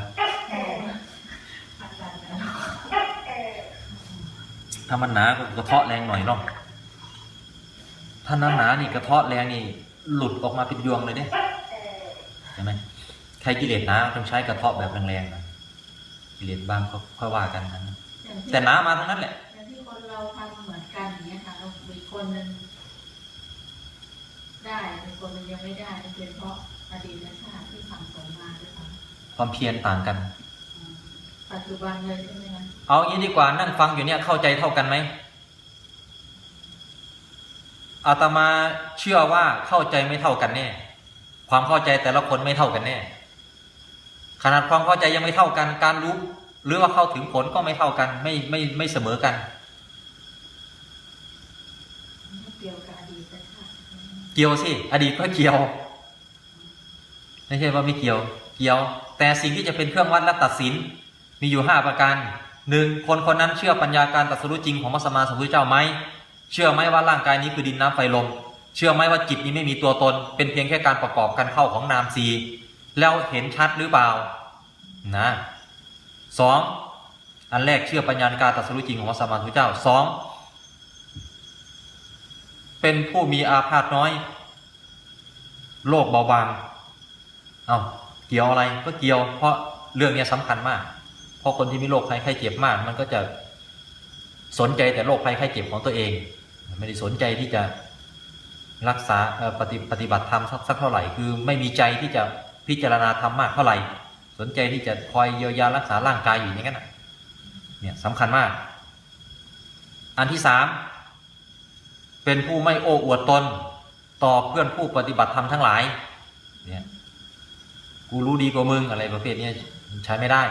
ถ้ามันหนาก็กระเทาะแรงหน่อยเนาะถ้าหนาหนานี่กระเทาะแรงนี่ หลุดออกมาเป็นยวงเลยเนี่ยใช่ไหม ใครกิเลสหนาต้องใช้กระเทาะแบบแรงๆนะกิเลสบางก็ค่อยว่ากันนะอย่างที่แต่หนามาทั้งนั้นแหละอย่างที่คนเราทำเหมือนกันอย่างเงี้ยค่ะเรามีคนหนึ่งได้มีคนหนึ่งยังไม่ได้มันเป็นเพราะอดีตชาติที่สั่งสมมาด้วยค่ะความเพียรต่างกันอืมปัจจุบันเลยใช่ไหมคะเอางี้ดีกว่านั่งฟังอยู่เนี่ยเข้าใจเท่ากันไหมอาตมาเชื่อว่าเข้าใจไม่เท่ากันแน่ ความเข้าใจแต่ละคนไม่เท่ากันแน่ ขนาดความเข้าใจยังไม่เท่ากัน การรู้ หรือว่าเข้าถึงผลก็ไม่เท่ากัน ไม่ไม่ไม่เสมอกันมันก็เกี่ยวกับอดีตชาติเกี่ยวสิอดีตก็เกี่ยวไม่ใช่ว่าไม่เกี่ยว เกี่ยว แต่สิ่งที่จะเป็นเครื่องวัดและตัดสิน มีอยู่ห้าประการหนึ่งคนคนนั้นเชื่อปัญญาการตรัสรู้จริงของพระสัมมาสัมพุทธเจ้าไหมเชื่อไหมว่าร่างกายนี้คือดินน้ำไฟลมเชื่อไหมว่าจิตนี้ไม่มีตัวตน เป็นเพียงแค่การประกอบกันเข้าของนามสี แล้วเห็นชัดหรือเปล่านะสองอันแรกเชื่อปัญญาการตรัสรู้จริงของพระสัมมาสัมพุทธเจ้าสองเป็นผู้มีอาพาธน้อย โรคเบาบางเอาเกี่ยวอะไรก็เกี่ยว เพราะเรื่องนี้ยสำคัญมาก เพราะคนที่มีโรคภัยไข้เจ็บมาก มันก็จะสนใจแต่โรคภัยไข้เจ็บของตัวเอง ไม่ได้สนใจที่จะรักษาปฏิปฏิบัติธรรมสักเท่าไหร่ คือไม่มีใจที่จะ พิจารณาธรรมมากเท่าไหร่ สนใจที่จะคอยเยียวยารักษาร่างกายอยู่อย่างนั้นเนี่ยสำคัญมาก อันที่สามเป็นผู้ไม่โอ้อวดตน ต่อเพื่อนผู้ปฏิบัติธรรมทั้งหลาย เนี่ยกูรู้ดีกว่ามึงอะไรประเภทนี้ใช้ไม่ได้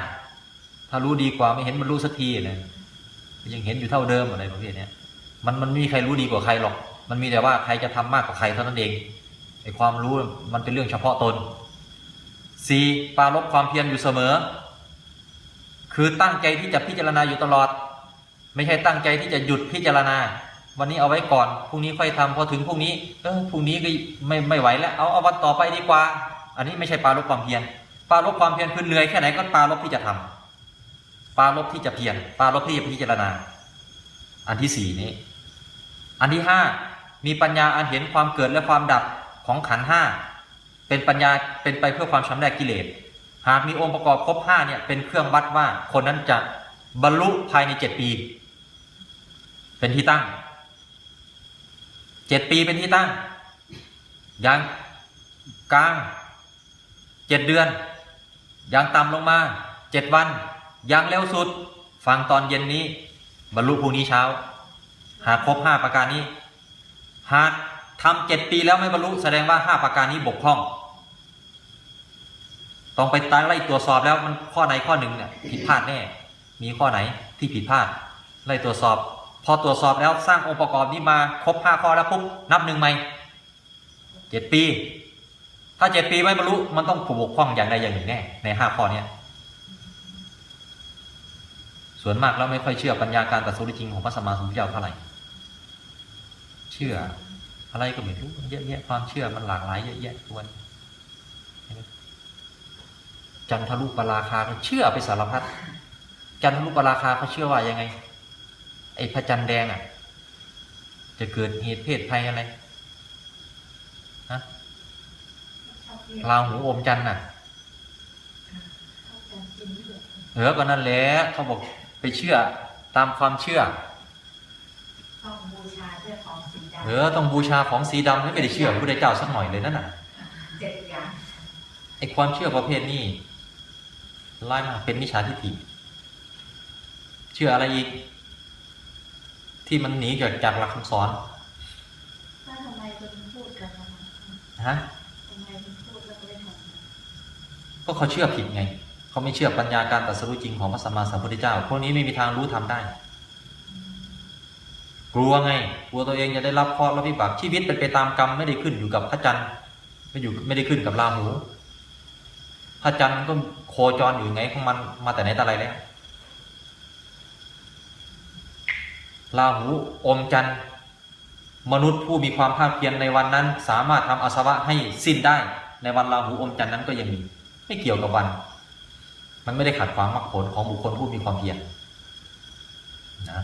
ถ้ารู้ดีกว่าไม่เห็นมันรู้สักทีเลยยังเห็นอยู่เท่าเดิมอะไรประเภทนี้มันมันไม่มีใครรู้ดีกว่าใครหรอก มันมีแต่ว่าใครจะทำมากกว่าใครเท่านั้นเองไอความรู้มันเป็นเรื่องเฉพาะตน สี่ปารบความเพียรอยู่เสมอ คือตั้งใจที่จะพิจารณาอยู่ตลอด ไม่ใช่ตั้งใจที่จะหยุดพิจารณา วันนี้เอาไว้ก่อนพรุ่งนี้ค่อยทำพอถึงพรุ่งนี้เออพรุ่งนี้ก็ไม่ไม่ไหวแล้วเอาเอาวันต่อไปดีกว่า อันนี้ไม่ใช่ปารบความเพียรปารบความเพียรคือเหนื่อยแค่ไหนก็ปารบที่จะทำปารบที่จะเพียรปารบที่จะพิจารณา อันที่สี่นี้ อันที่ห้ามีปัญญาอันเห็นความเกิดและความดับของขันห้า เป็นปัญญาเป็นไปเพื่อความชำระกิเลส หากมีองค์ประกอบครบห้าเนี่ยเป็นเครื่องวัดว่าคนนั้นจะบรรลุภายในเจ็ดปี เป็นที่ตั้งเจ็ดปีเป็นที่ตั้งอย่างกลางเจ็ดเดือนอย่างต่ำลงมาเจ็ดวันอย่างเร็วสุด ฟังตอนเย็นนี้ บรรลุพรุ่งนี้เช้า หากครบห้าประการนี้ หากทำเจ็ดปีแล้วไม่บรรลุแสดงว่าห้าประการนี้บกพร่อง ต้องไปตั้งไล่ตรวจสอบแล้วมันข้อไหนข้อหนึ่งเนี่ยผิดพลาดแน่ มีข้อไหนที่ผิดพลาด ไล่ตรวจสอบ พอตรวจสอบแล้วสร้างองค์ประกอบนี้มาครบห้าข้อแล้วปุ๊บนับหนึ่งใหม่เจ็ดปี ถ้าเจ็ดปีไม่บรรลุมันต้องผูกบกพร่องอย่างใดอย่างหนึ่งแน่ในห้าข้อเนี้ยส่วนมากเราไม่ค่อยเชื่อปัญญาการตรัสรู้จริงของพระสัมมาสัมพุทธเจ้าเท่าไหร่เชื่ออะไรก็ไม่รู้เยอะแยะความเชื่อมันหลากหลายเยอะแยะตัวน จันทรุปราคาก็เชื่อไปสารพัดจันทรุปราคาเขาเชื่อว่ายังไง ไอ้พระจันทร์แดงอะ จะเกิดเหตุเพศภัยอะไรฮะชอบเรียกราหูอมจันทร์น่ะเข้าใจจริงด้วยเออก็นั่นแหละเขาบอกไปเชื่อตามความเชื่อต้องบูชาด้วยของสีดำเออต้องบูชาของสีดำไม่ได้เชื่อพระพุทธเจ้าสักหน่อยเลยนั่นน่ะเจ็ดอย่างไอความเชื่อประเภทนี้ ไล่มาเป็นมิจฉาทิฏฐิเชื่ออะไรอีก ที่มันหนีจากจากหลักคำสอนถ้าทำไมคนพูดกันนะฮะทำไมคนพูดแล้วก็ไม่ทำก็เขาเชื่อผิดไง เขาไม่เชื่อปัญญาการตรัสรู้จริงของพระสัมมาสัมพุทธเจ้า พวกนี้ไม่มีทางรู้ทำได้ กลัวไง กลัวตัวเองจะได้รับเคราะห์รับวิบากชีวิตเป็นไปตามกรรมไม่ได้ขึ้นอยู่กับพระจันทร์ไม่อยู่ไม่ได้ขึ้นกับราหูพระจันทร์มันก็โคจรอยู่ไงของมันมาแต่ไหนแต่ไรแล้วราหูอมจันทร์มนุษย์ผู้มีความภาคเพียรในวันนั้น สามารถทำอสวะให้สิ้นได้ ในวันราหูอมจันทร์นั้นก็ยังมี ไม่เกี่ยวกับวัน มันไม่ได้ขัดขวางมรรคผลของบุคคลผู้มีความเพียรนะ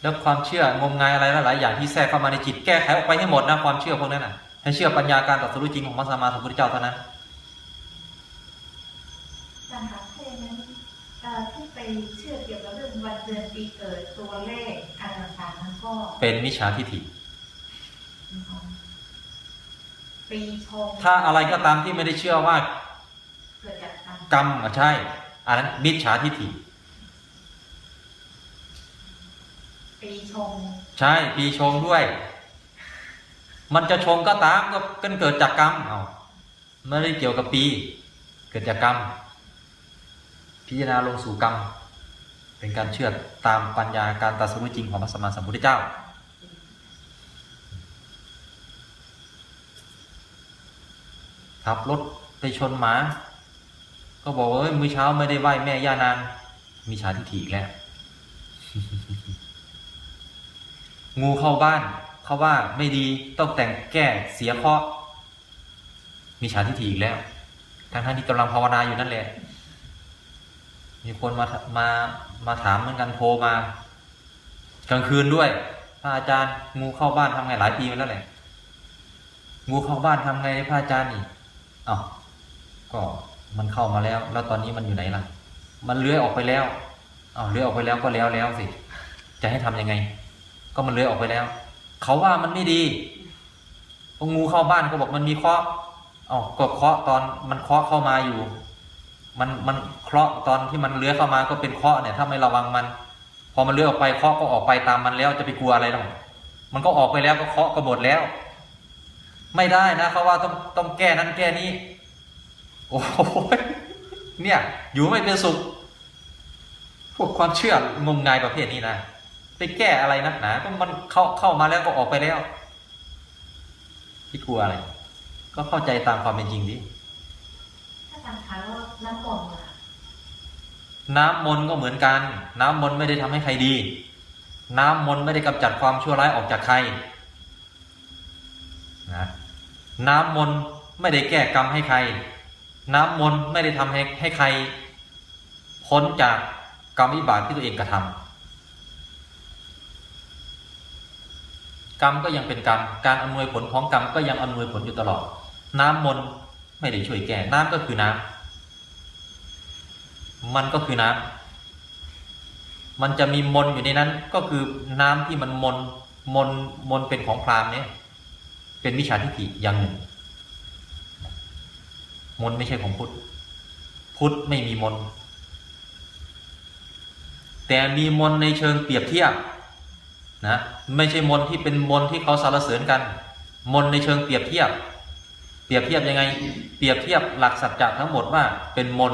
แล้วความเชื่องมงายอะไรหลายอย่างที่แทรกเข้ามาในจิตแก้ไขออกไปให้หมดนะความเชื่อพวกนั้นน่ะ ให้เชื่อปัญญาการตรัสรู้จริงของพระสัมมาสัมพุทธเจ้าเท่านั้นการหาเพศนั้นเอ่อที่ไปเชื่อเกี่ยวกับเรื่องวันเดือนปีเกิดตัวเลขอะไรต่างๆนั้นก็ เป็นมิจฉาทิฏฐิปีชงถ้าอะไรก็ตามที่ไม่ได้เชื่อว่า เกิดจากกรรมกรรมอะใช่อันนั้นมิจฉาทิฏฐิปีชง ใช่ ปีชงด้วย มันจะชงก็ตามก็กเกิดจากกรรมเอาไม่ได้เกี่ยวกับปี เกิดจากกรรม พิจารณาลงสู่กรรม เป็นการเชื่อตามปัญญาการตรัสรู้จริงของพระสัมมาสัมพุทธเจ้า ขับรถไปชนหมา ก็บอกว่าเมื้อเช้าไม่ได้ไหว้แม่ย่านาง มีฉาทิฏฐิอีแล้ว งูเข้าบ้าน เขาว่าไม่ดีต้องแต่งแก้เสียเคราะมีฉาทิฏฐิอีกแล้วทั้งท่านที่กำลังภาวนาอยู่นั่นแหละ มีคนมามามาถามเหมือนกันโทรมา กลางคืนด้วยพระอาจารย์งูเข้าบ้านทำไงหลายปีมาแล้วแหละงูเข้าบ้านทำไงพระอาจารย์นี่อ้าวก็มันเข้ามาแล้ว แล้วตอนนี้มันอยู่ไหนล่ะ มันเลื้อยออกไปแล้วอ้าวเลื้อยออกไปแล้วก็แล้วแล้วสิ จะให้ทำยังไง ก็มันเลื้อยออกไปแล้ว เขาว่ามันไม่ดีพองูเข้าบ้านก็บอกมันมีเคราะห์อ๋อก็เคราะห์ตอนมันเคราะห์เข้ามาอยู่ มันมันเคราะห์ตอนที่มันเลื้อยเข้ามาก็เป็นเคราะห์เนี่ย ถ้าไม่ระวังมัน พอมันเลื้อยออกไปเคราะห์ก็ออกไปตามมันแล้วจะไปกลัวอะไรหรอกมันก็ออกไปแล้วก็เคราะห์ก็หมดแล้ว ไม่ได้นะเขาว่าต้องต้องแก้นั้นแก้นี้ โอ้โหเนี่ย อยู่ไม่เป็นสุขพวกความเชื่องมงายประเภทนี้นะ ไปแก้อะไรนักหนา ก็มันเข้าเข้ามาแล้วก็ออกไปแล้วที่กลัวอะไร ก็เข้าใจตามความเป็นจริงดิถ้าทางขาแล้วน้ำมนต์อะน้ำมนต์ก็เหมือนกัน น้ำมนต์ไม่ได้ทำให้ใครดี น้ำมนต์ไม่ได้กำจัดความชั่วร้ายออกจากใครนะน้ำมนต์ไม่ได้แก้กรรมให้ใคร น้ำมนต์ไม่ได้ทำให้ให้ใครพ้นจากกรรมวิบากที่ตัวเองกระทำ รรมก็ยังเป็นกรรม การอำนวยผลของกรรมก็ยังอำนวยผลอยู่ตลอด น้ำมนต์ไม่ได้ช่วยแก้น้ำก็คือน้ำมันก็คือน้ำมันจะมีมนต์อยู่ในนั้น ก็คือน้ำที่มันมนต์มนต์มนต์เป็นของพรามเนี่ย เป็นวิชาทิฏฐิอย่างหนึ่ง มนต์ไม่ใช่ของพุทธ พุทธไม่มีมนต์แต่มีมนต์ในเชิงเปรียบเทียบ นะไม่ใช่มนที่เป็นมนที่เขาสรรเสริญกัน มนในเชิงเปรียบเทียบ เปรียบเทียบยังไง เปรียบเทียบหลักสัจจะทั้งหมดว่าเป็นมน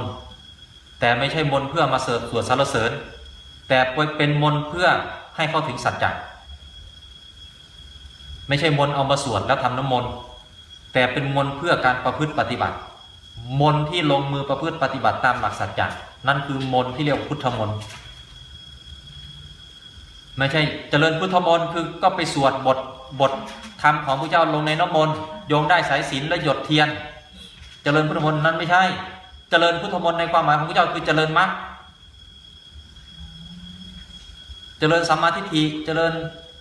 แต่ไม่ใช่มนเพื่อมาเสริมสวดสรรเสริญ แต่เป็นมนเพื่อให้เข้าถึงสัจจะไม่ใช่มนเอามาสวดแล้วทำน้ำมนต์แต่เป็นมนเพื่อการประพฤติปฏิบัติ มนที่ลงมือประพฤติปฏิบัติตามหลักสัจจะนั่นคือมนที่เรียกพุทธมนต์ ไม่ใช่เจริญพุทธมนต์คือก็ไปสวดบทบทธรรมของพระเจ้าลงในน้ำมนต์โยงได้สายศีลและหยดเทียน เจริญพุทธมนต์นั้นไม่ใช่ เจริญพุทธมนต์ในความหมายของพระเจ้าคือเจริญมรรคเจริญสัมมาทิฏฐิเจริญ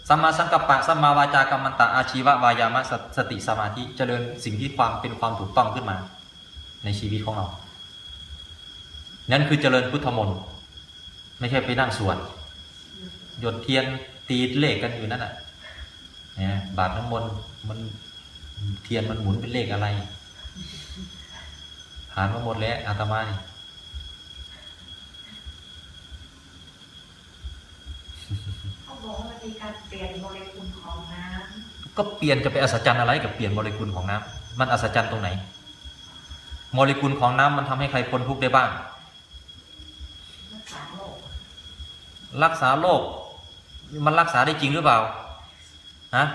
สัมมาสังกัปปะสัมมาวาจากรรมันตะอาชีวะวายามะสติสมาธิเจริญสิ่งที่ความเป็นความถูกต้องขึ้นมา ในชีวิตของเรา นั่นคือเจริญพุทธมนต์ไม่ใช่ไปนั่งสวด หยดเทียนตีเลขกันอยู่นั่นน่ะเนี่ยบาทน้ำมนต์มันเทียนมันหมุนเป็นเลขอะไรผ่านมาหมดแล้วอาตมานี่เขาบอกว่ามันมีการเปลี่ยนโมเลกุลของน้ก็เปลี่ยนจะไปอัศจรรย์อะไรกับเปลี่ยนโมเลกุลของน้ำมันอัศจรรย์ตรงไหน โมเลกุลของน้ำมันทำให้ใครพ้นทุกข์ได้บ้างำรักษาโรครักษาโรค มันรักษาได้จริงหรือเปล่าฮะ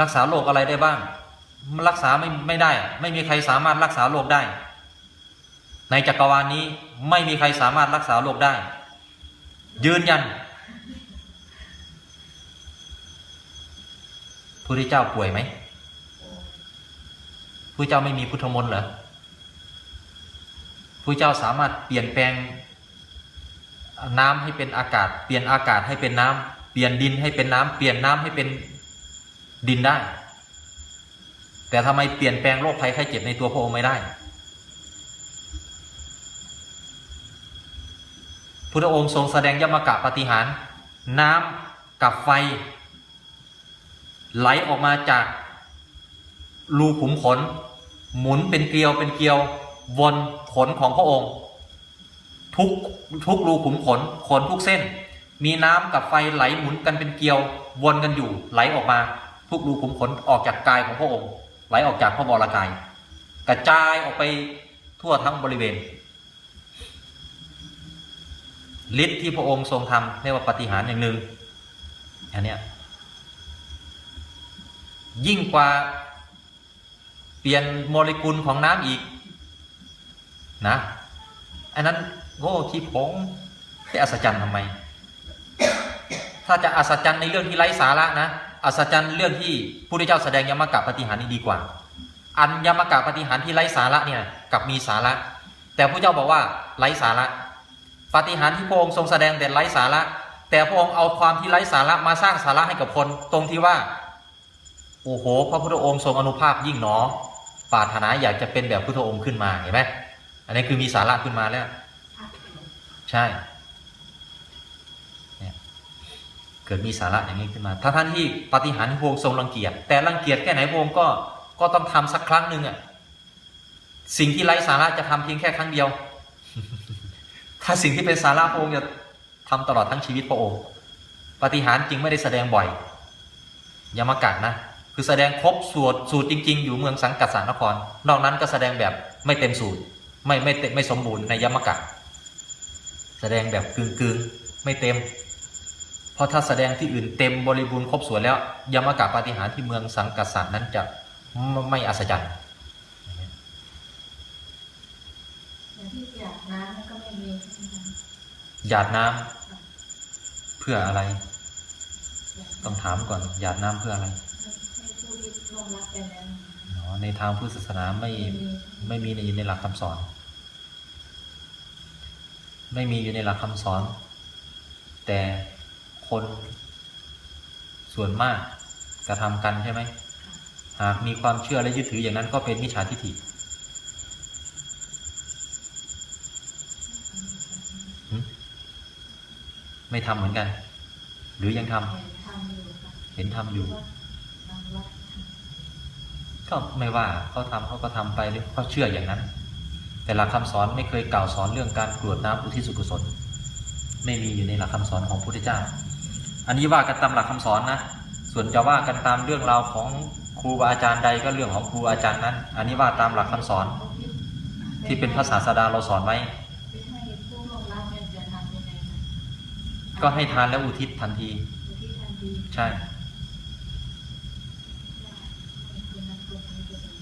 รักษาโรคอะไรได้บ้าง มันรักษาไม่ไม่ได้ ไม่มีใครสามารถรักษาโรคได้ ในจักรวาลนี้ไม่มีใครสามารถรักษาโรคได้ ยืนยันพระเจ้าป่วยไหมพระเจ้าไม่มีพุทธมนต์เหรอพระเจ้าสามารถเปลี่ยนแปลง น้ำให้เป็นอากาศ เปลี่ยนอากาศให้เป็นน้ำเปลี่ยนดินให้เป็นน้ำเปลี่ยนน้ำให้เป็นดินได้ แต่ทำไมเปลี่ยนแปลงโรคภัยไข้เจ็บในตัวพระองค์ไม่ได้พุทธองค์ทรงแสดงยมกะปฏิหาร น้ำกับไฟ ไหลออกมาจากรูขุมขน หมุนเป็นเกลียวเป็นเกลียว วนขนของพระองค์ ทุกทุกรูขุมขนขนทุกเส้น มีน้ำกับไฟไหลหมุนกันเป็นเกลียววนกันอยู่ไหลออกมา ทุกรูขุมขนออกจากกายของพระองค์ ไหลออกจากพระวรกาย กระจายออกไปทั่วทั้งบริเวณฤทธิ์ที่พระองค์ทรงทำเรียกว่าปฏิหารอย่างหนึ่งอันเนี้ยยิ่งกว่าเปลี่ยนโมเลกุลของน้ำอีกนะอันนั้น โง่ขี้ผงไปอัศจรรย์ทำไม ถ้าจะอัศจรรย์ในเรื่องที่ไร้สาระนะอัศจรรย์เรื่องที่ผู้ได้เจ้าแสดงยมกะปฏิหารนี่ดีกว่า อันยมกะปฏิหารที่ไร้สาระเนี่ยกับมีสาระ แต่ผู้เจ้าบอกว่าไร้สาระปฏิหารที่พระองค์ทรงแสดงแต่ไร้สาระ แต่พระองค์เอาความที่ไร้สาระมาสร้างสาระให้กับคนตรงที่ว่าโอ้โหพระพุทธองค์ทรงอนุภาพยิ่งหนอปรารถนาอยากจะเป็นแบบพุทธองค์ขึ้นมาเห็นไหมอันนี้คือมีสาระขึ้นมาแล้ว ใช่เกิดมีสาระอย่างนี้ขึ้นมาถ้าท่านที่ปฏิหารที่พระองทรงรังเกียจแต่รังเกียจแค่ไหนพระองก็ก็ต้องทำสักครั้งหนึ่งอะสิ่งที่ไร้สาระจะทำเพียงแค่ครั้งเดียว ถ้าสิ่งที่เป็นสาระพระองค์จะทำตลอดทั้งชีวิตพระองค์ปฏิหารจริงไม่ได้แสดงบ่อยยามากัดนะคือแสดงครบสูตรสูตรจริง ๆ อยู่เมืองสังกัดสารนคร นอกนั้นก็แสดงแบบไม่เต็มสูตร ไม่ไม่ไม่สมบูรณ์ในยมกัด แสดงแบบกึ่งกึ่งๆไม่เต็ม เพราะถ้าแสดงที่อื่นเต็มบริบูรณ์ครบสวยแล้วยมกัดปาฏิหารย์ที่เมืองสังกัดสานนั้นจะไม่ไม่อัศจรรย์อย่างที่อยากน้ำมันก็ไม่มีใช่ไหมคะหยาดน้ำเพื่ออะไร ต้องถามก่อนหยาดน้ำเพื่ออะไรให้ผู้ที่โรองรับไปแล้วอ๋อในทางพุทธศาสนาไม่ไม่มีในอยู่ในหลักคำสอน ไม่มีอยู่ในหลักคำสอน แต่คนส่วนมากกระทำกันใช่ไหมหากมีความเชื่อและยึดถืออย่างนั้นก็เป็นมิจฉาทิฏฐิไม่ทำเหมือนกัน หรือยังทำเห็นทำอยู่ ก็ไม่ว่าเขาทำเขาก็ทำไปหรือเขาเชื่ออย่างนั้น แต่หลักคำสอนไม่เคยกล่าวสอนเรื่องการกรวดน้ำอุทิศกุศล ไม่มีอยู่ในหลักคำสอนของพระพุทธเจ้า อันนี้ว่ากันตามหลักคำสอนนะ ส่วนจะว่ากันตามเรื่องราวของครูบาอาจารย์ใดก็เรื่องของครูอาจารย์นั้น อันนี้ว่าตามหลักคำสอน ที่เป็นภาษาสดาเราสอนไว้ก็ให้ทานแล้วอุทิศทันที ใช่ คนนั้นคนนี้จะเป็น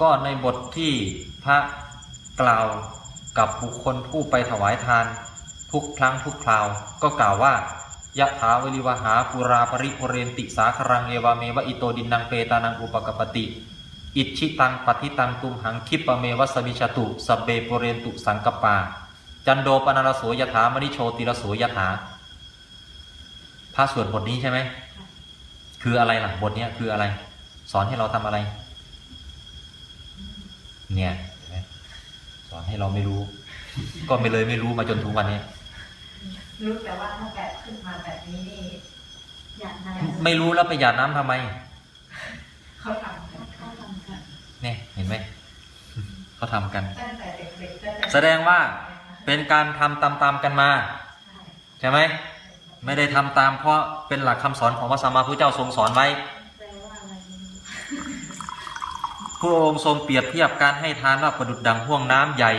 ก็ในบทที่พระกล่าวกับบุคคลผู้ไปถวายทาน ทุกครั้งทุกคราว ก็กล่าวว่ายะถาวริวหาปุราปริปุเรนติสาครังเอวาเมวะอิโตดินนางเปตานังอุปกปปติ อิชิตังปฏิตังตุมหังคิปะเมวะสมิชตุสเบปุเรนตุสังกปา จันโดปนารโสยถามณิโชติรโสยถาพระสวดบทนี้ใช่ไหม คืออะไรล่ะบทนี้คืออะไร สอนให้เราทำอะไร เนี่ยเห็นไหมสอนให้เราไม่รู้ ก็ไม่เลยไม่รู้มาจนถึงวันนี้ รู้แต่ว่าถ้าแบบขึ้นมาแบบนี้นี่อยากได้ไม่รู้แล้วไปหยาดน้ำทำไม เขาทำกันเข้าทำกันเนี่ยเห็นไหมเขาทำกันตั้งแต่เด็กๆก็จะแสดงว่าเป็นการทำตามๆกันมาใช่ใช่ไหมไม่ได้ทำตามเพราะเป็นหลักคำสอนของพระสัมมาสัมพุทธเจ้าทรงสอนไว้ แปลว่าอะไรไม่รู้ พระองค์ทรงเปรียบเทียบการให้ทานว่าประดุดดังห่วงน้ำใหญ่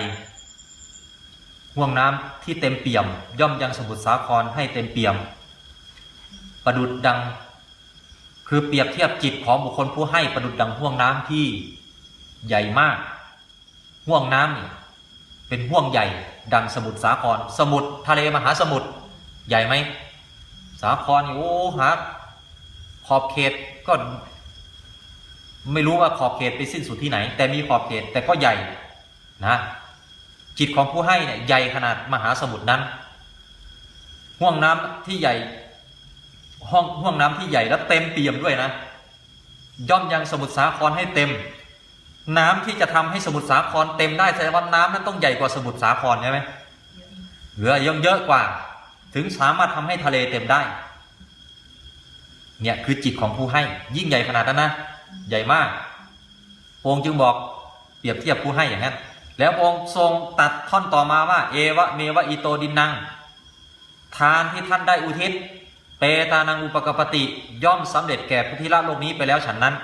ห่วงน้ำที่เต็มเปี่ยม ย่อมยังสมุทรสาครให้เต็มเปี่ยม ประดุดดัง คือเปรียบเทียบจิตของบุคคลผู้ให้ประดุดดังห่วงน้ำที่ใหญ่มากห่วงน้ำเป็นห่วงใหญ่ ดังสมุทรสาคร สมุทรทะเลมหาสมุทรใหญ่ไหมสาครโอ้หาขอบเขตก็ ไม่รู้ว่าขอบเขตไปสิ้นสุดที่ไหน แต่มีขอบเขตแต่ก็ใหญ่นะจิตของผู้ให้เนี่ยใหญ่ขนาดมหาสมุทรนั้นห่วงน้ำที่ใหญ่ห้องห่วงน้ำที่ใหญ่และเต็มเปี่ยมด้วยนะ ย่อมยังสมุทรสาครให้เต็ม น้ำที่จะทำให้สมุทรสาครเต็มได้แสดงว่าน้ำนั้นต้องใหญ่กว่าสมุทรสาครใช่ไหมเหลือยังเยอะกว่า ถึงสามารถทำให้ทะเลเต็มได้ เนี่ยคือจิตของผู้ให้ยิ่งใหญ่ขนาดนั้นนะ ใหญ่มากพระองค์จึงบอกเปรียบเทียบผู้ให้อย่างนั้นแล้วพระองค์ทรงตัดท่อนต่อมาว่า เอวะเมวะอิโตดินนัง ทานที่ท่านได้อุทิศ เปตานังอุปกปปติย่อมสำเร็จแก่ผู้ที่ละโลกนี้ไปแล้วฉันนั้น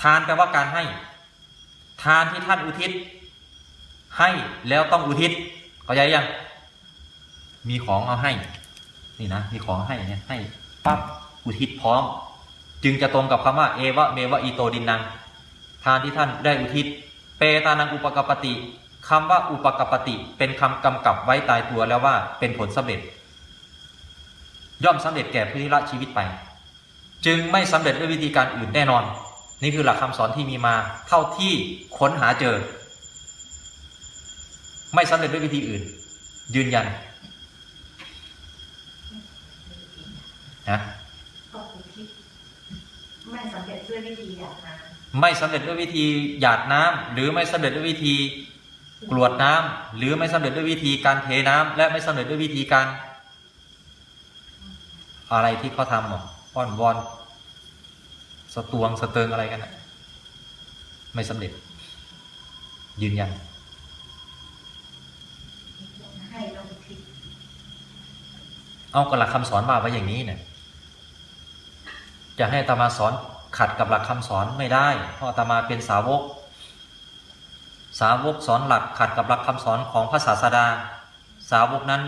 ทานแปลว่าการให้ ทานที่ท่านอุทิศ ให้แล้วต้องอุทิศเข้าใจยัง มีของเอาให้ นี่นะ มีของให้เนี่ยให้ปั๊บอุทิศพร้อม จึงจะตรงกับคำว่าเอวะเมวะอีโตดินนัง ทานที่ท่านได้อุทิศ เปตานังอุปกปปติคำว่าอุปกปปติ เป็นคำกำกับไว้ตายตัวแล้วว่าเป็นผลสำเร็จ ย่อมสำเร็จแก่ผู้ที่ละชีวิตไป จึงไม่สำเร็จด้วยวิธีการอื่นแน่นอน นี่คือหลักคำสอนที่มีมาเท่าที่ค้นหาเจอ ไม่สำเร็จด้วยวิธีอื่น ยืนยันนะ ไม่สำเร็จด้วยวิธีอย่างนั้นไม่สำเร็จด้วยวิธีหยาดน้ำหรือไม่สำเร็จด้วยวิธีกรวดน้ำหรือไม่สำเร็จด้วยวิธีการเทน้ำและไม่สำเร็จด้วยวิธีการ อะไรที่เขาทำอะอ้อนวอนสตวงสเติงอะไรกันอะไม่สำเร็จ ยืนยันให้เราอุทิศเอากับหลักคำสอนมาไว้อย่างนี้เนี่ย จะให้อาตมาสอนขัดกับหลักคำสอนไม่ได้ เพราะอาตมาเป็นสาวก สาวกสอนหลักขัดกับหลักคำสอนของพระศาสดา สาวกนั้น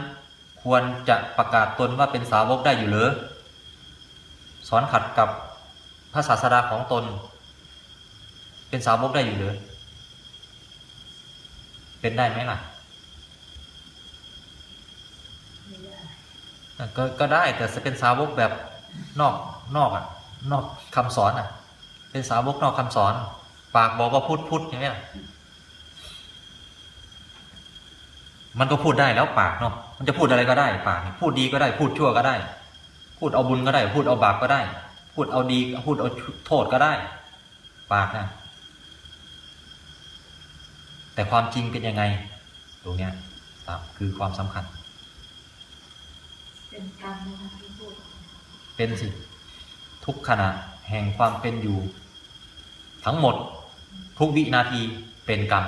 ควรจะประกาศตนว่าเป็นสาวกได้อยู่หรือสอนขัดกับพระศาสดาของตน เป็นสาวกได้อยู่หรือเป็นได้ไหมล่ะไม่ได้อะก็ก็ได้แต่จะเป็นสาวกแบบนอกนอกอะ นอกคำสอนอะ เป็นสาวกนอกคำสอน ปากบอกว่าพูดพูดอย่างเงี้ยมันก็พูดได้แล้วปากเนาะมันจะพูดอะไรก็ได้ปากนี่พูดดีก็ได้พูดชั่วก็ได้ พูดเอาบุญก็ได้ พูดเอาบาปก็ได้ พูดเอาดีพูดเอาโทษก็ได้ ปากนะแต่ความจริงเป็นยังไงตรงเนี้ยครับคือความสำคัญ เป็นกรรมนะคะที่พูดเป็นสิ ทุกขณะแห่งความเป็นอยู่ ทั้งหมดทุกวินาทีเป็นกรรม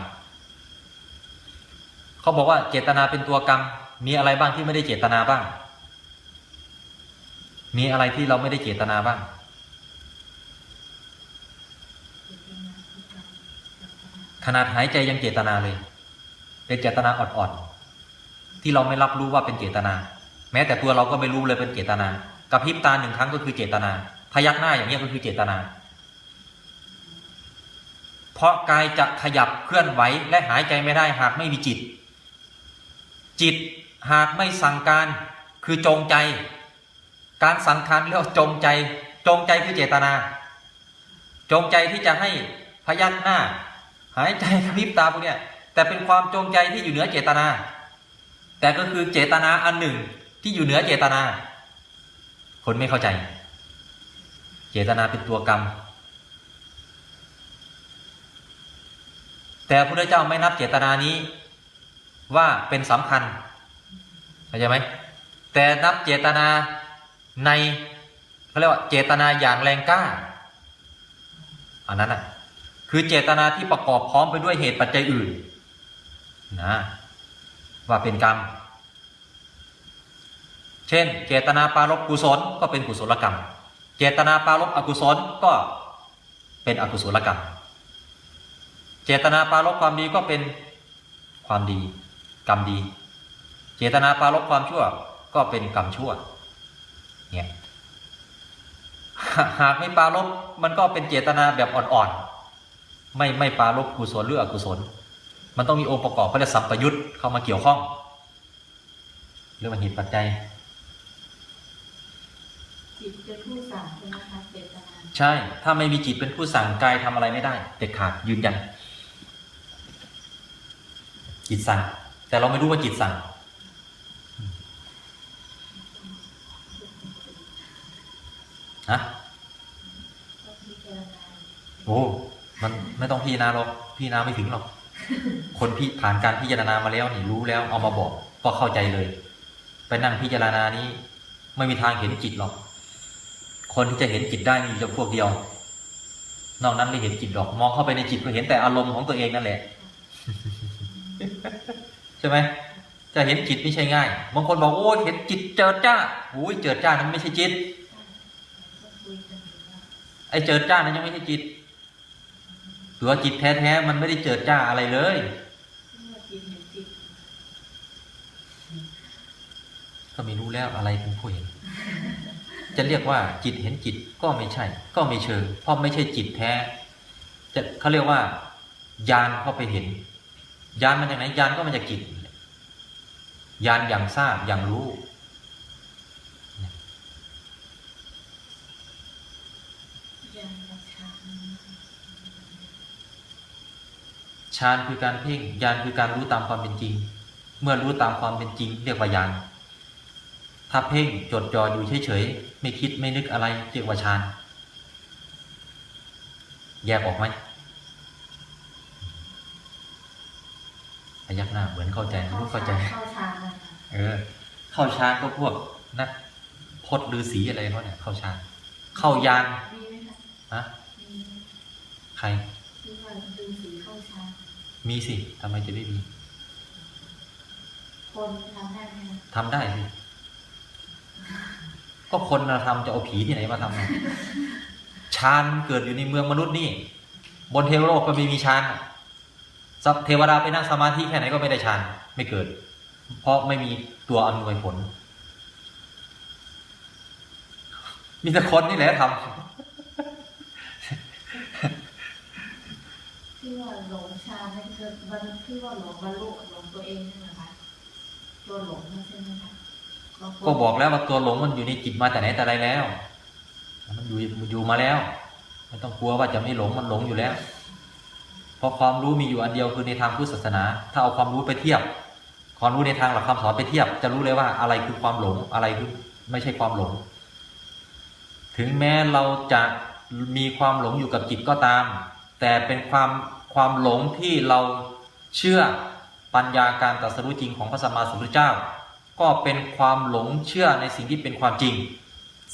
เขาบอกว่าเจตนาเป็นตัวกรรม มีอะไรบ้างที่ไม่ได้เจตนาบ้าง มีอะไรที่เราไม่ได้เจตนาบ้าง ขนาดหายใจยังเจตนาเลย เป็นเจตนาอ่อนๆที่เราไม่รับรู้ว่าเป็นเจตนา แม้แต่ตัวเราก็ไม่รู้เลยเป็นเจตนากระพริบตาหนึ่งครั้งก็คือเจตนา พยักหน้าอย่างนี้ก็คือเจตนา เพราะกายจะขยับเคลื่อนไหวและหายใจไม่ได้หากไม่มีจิต จิตหากไม่สั่งการคือจงใจ การสั่งการเรียกว่าจงใจ จงใจคือเจตนา จงใจที่จะให้พยักหน้า หายใจกระพริบตาพวกเนี้ยแต่เป็นความจงใจที่อยู่เหนือเจตนา แต่ก็คือเจตนาอันหนึ่งที่อยู่เหนือเจตนา คนไม่เข้าใจ จตนาเป็นตัวกรรม แต่พระพุทธเจ้าไม่นับเจตนานี้ว่าเป็นสำคัญเข้าใจไหมแต่นับเจตนาในเขาเรียกว่าเจตนาอย่างแรงกล้าอันนั้นอะคือเจตนาที่ประกอบพร้อมไปด้วยเหตุปัจจัยอื่นนะว่าเป็นกรรม เช่น เจตนาปารบกุศลก็เป็นกุศลกรรม เจตนาปารบอกุศลก็เป็นอกุศลกรรม เจตนาปารบความดีก็เป็นความดี กรรมดี เจตนาปารบความชั่วก็เป็นกรรมชั่วเนี่ยหากไม่ปารบมันก็เป็นเจตนาแบบอ่อนๆ ไม่ไม่ปารบกุศลหรืออกุศล มันต้องมีองค์ประกอบเขาเรียกสัมปยุตเข้ามาเกี่ยวข้องเรื่องเหตุปัจจัย จิตเป็นผู้สั่งใช่ไหมคะเจตนาใช่ ถ้าไม่มีจิตเป็นผู้สั่งกายทำอะไรไม่ได้ เด็ดขาดยืนยัน จิตสั่ง แต่เราไม่รู้ว่าจิตสั่ง ฮะ โอ้ มันไม่ต้องพิจารณาหรอกพิจารณาไม่ถึงหรอก คนพี่ผ่านการพิจารณามาแล้วนี่รู้แล้วเอามาบอกก็เข้าใจเลย ไปนั่งพิจารณานี้ ไม่มีทางเห็นจิตหรอก คนที่จะเห็นจิตได้มีจะพวกเดียว นอกนั้นไม่เห็นจิตหรอกมองเข้าไปในจิตก็เห็นแต่อารมณ์ของตัวเองนั่นแหละ ใช่ไหมจะเห็นจิตไม่ใช่ง่ายบางคนบอกโอ้ยเห็นจิตเจิดจ้าโอ้ยเจิดจ้านั้นไม่ใช่จิตไอ้เจิดจ้านั้นยังไม่ใช่จิต ตัวจิตแท้ๆมันไม่ได้เจิดจ้าอะไรเลยก็ไม่รู้แล้วอะไรเป็นผู้เห็น จะเรียกว่าจิตเห็นจิตก็ไม่ใช่ ก็ไม่เชิง เพราะไม่ใช่จิตแท้ จะเขาเรียกว่ายานเข้าไปเห็น ยานมันจากไหนยานก็มาจากจิต ยานอย่างทราบอย่างรู้ยังราชาฌานคือการเพ่ง ยานคือการรู้ตามความเป็นจริง เมื่อรู้ตามความเป็นจริง เรียกว่ายาน ถ้าเพ่งจดจ่ออยู่เฉยๆไม่คิดไม่นึกอะไรเรียกว่าฌานแยกออกไหมพยักหน้าเหมือนเข้าใจรู้เข้าใจเข้าฌานนะคะเออ เข้าฌานก็พวกนักพจน์ฤาษีอะไรเขาเนี่ย เข้าฌานเข้ายานมีไหมคะนะมีไหมใครที่ว่าดูสีเข้าฌานมีสิทำไมจะไม่มี คนทำได้ไหมคะทำได้สิ ก็คนเราทำจะเอาผีที่ไหนมาทำอะฌานเกิดอยู่ในเมืองมนุษย์นี่ บนเทวโลกก็ไม่มีฌานสัพเทวดาไปนั่งสมาธิแค่ไหนก็ไม่ได้ฌานไม่เกิด เพราะไม่มีตัวอำนวยผล มีแต่คนนี่แหละทที่ว่าหลงฌานนั่นคือมันที่ว่าหลงบรรลุหลงตัวเองใช่ไหมคะตัวหลงนั่นใช่ไหมคะบางคนำ ก็บอกแล้วว่าตัวหลงมันอยู่ในจิตมาแต่ไหนแต่ไรแล้ว มันอยู่อยู่มาแล้วไม่ต้องกลัวว่าจะไม่หลงมันหลงอยู่แล้ว เพราะความรู้มีอยู่อันเดียวคือในทางพุทธศาสนา ถ้าเอาความรู้ไปเทียบ ความรู้ในทางหลักคำสอนไปเทียบ จะรู้เลยว่าอะไรคือความหลงอะไรคือไม่ใช่ความหลง ถึงแม้เราจะมีความหลงอยู่กับจิตก็ตาม แต่เป็นความความหลงที่เราเชื่อปัญญาการตรัสรู้จริงของพระสัมมาสัมพุทธเจ้า ก็เป็นความหลงเชื่อในสิ่งที่เป็นความจริง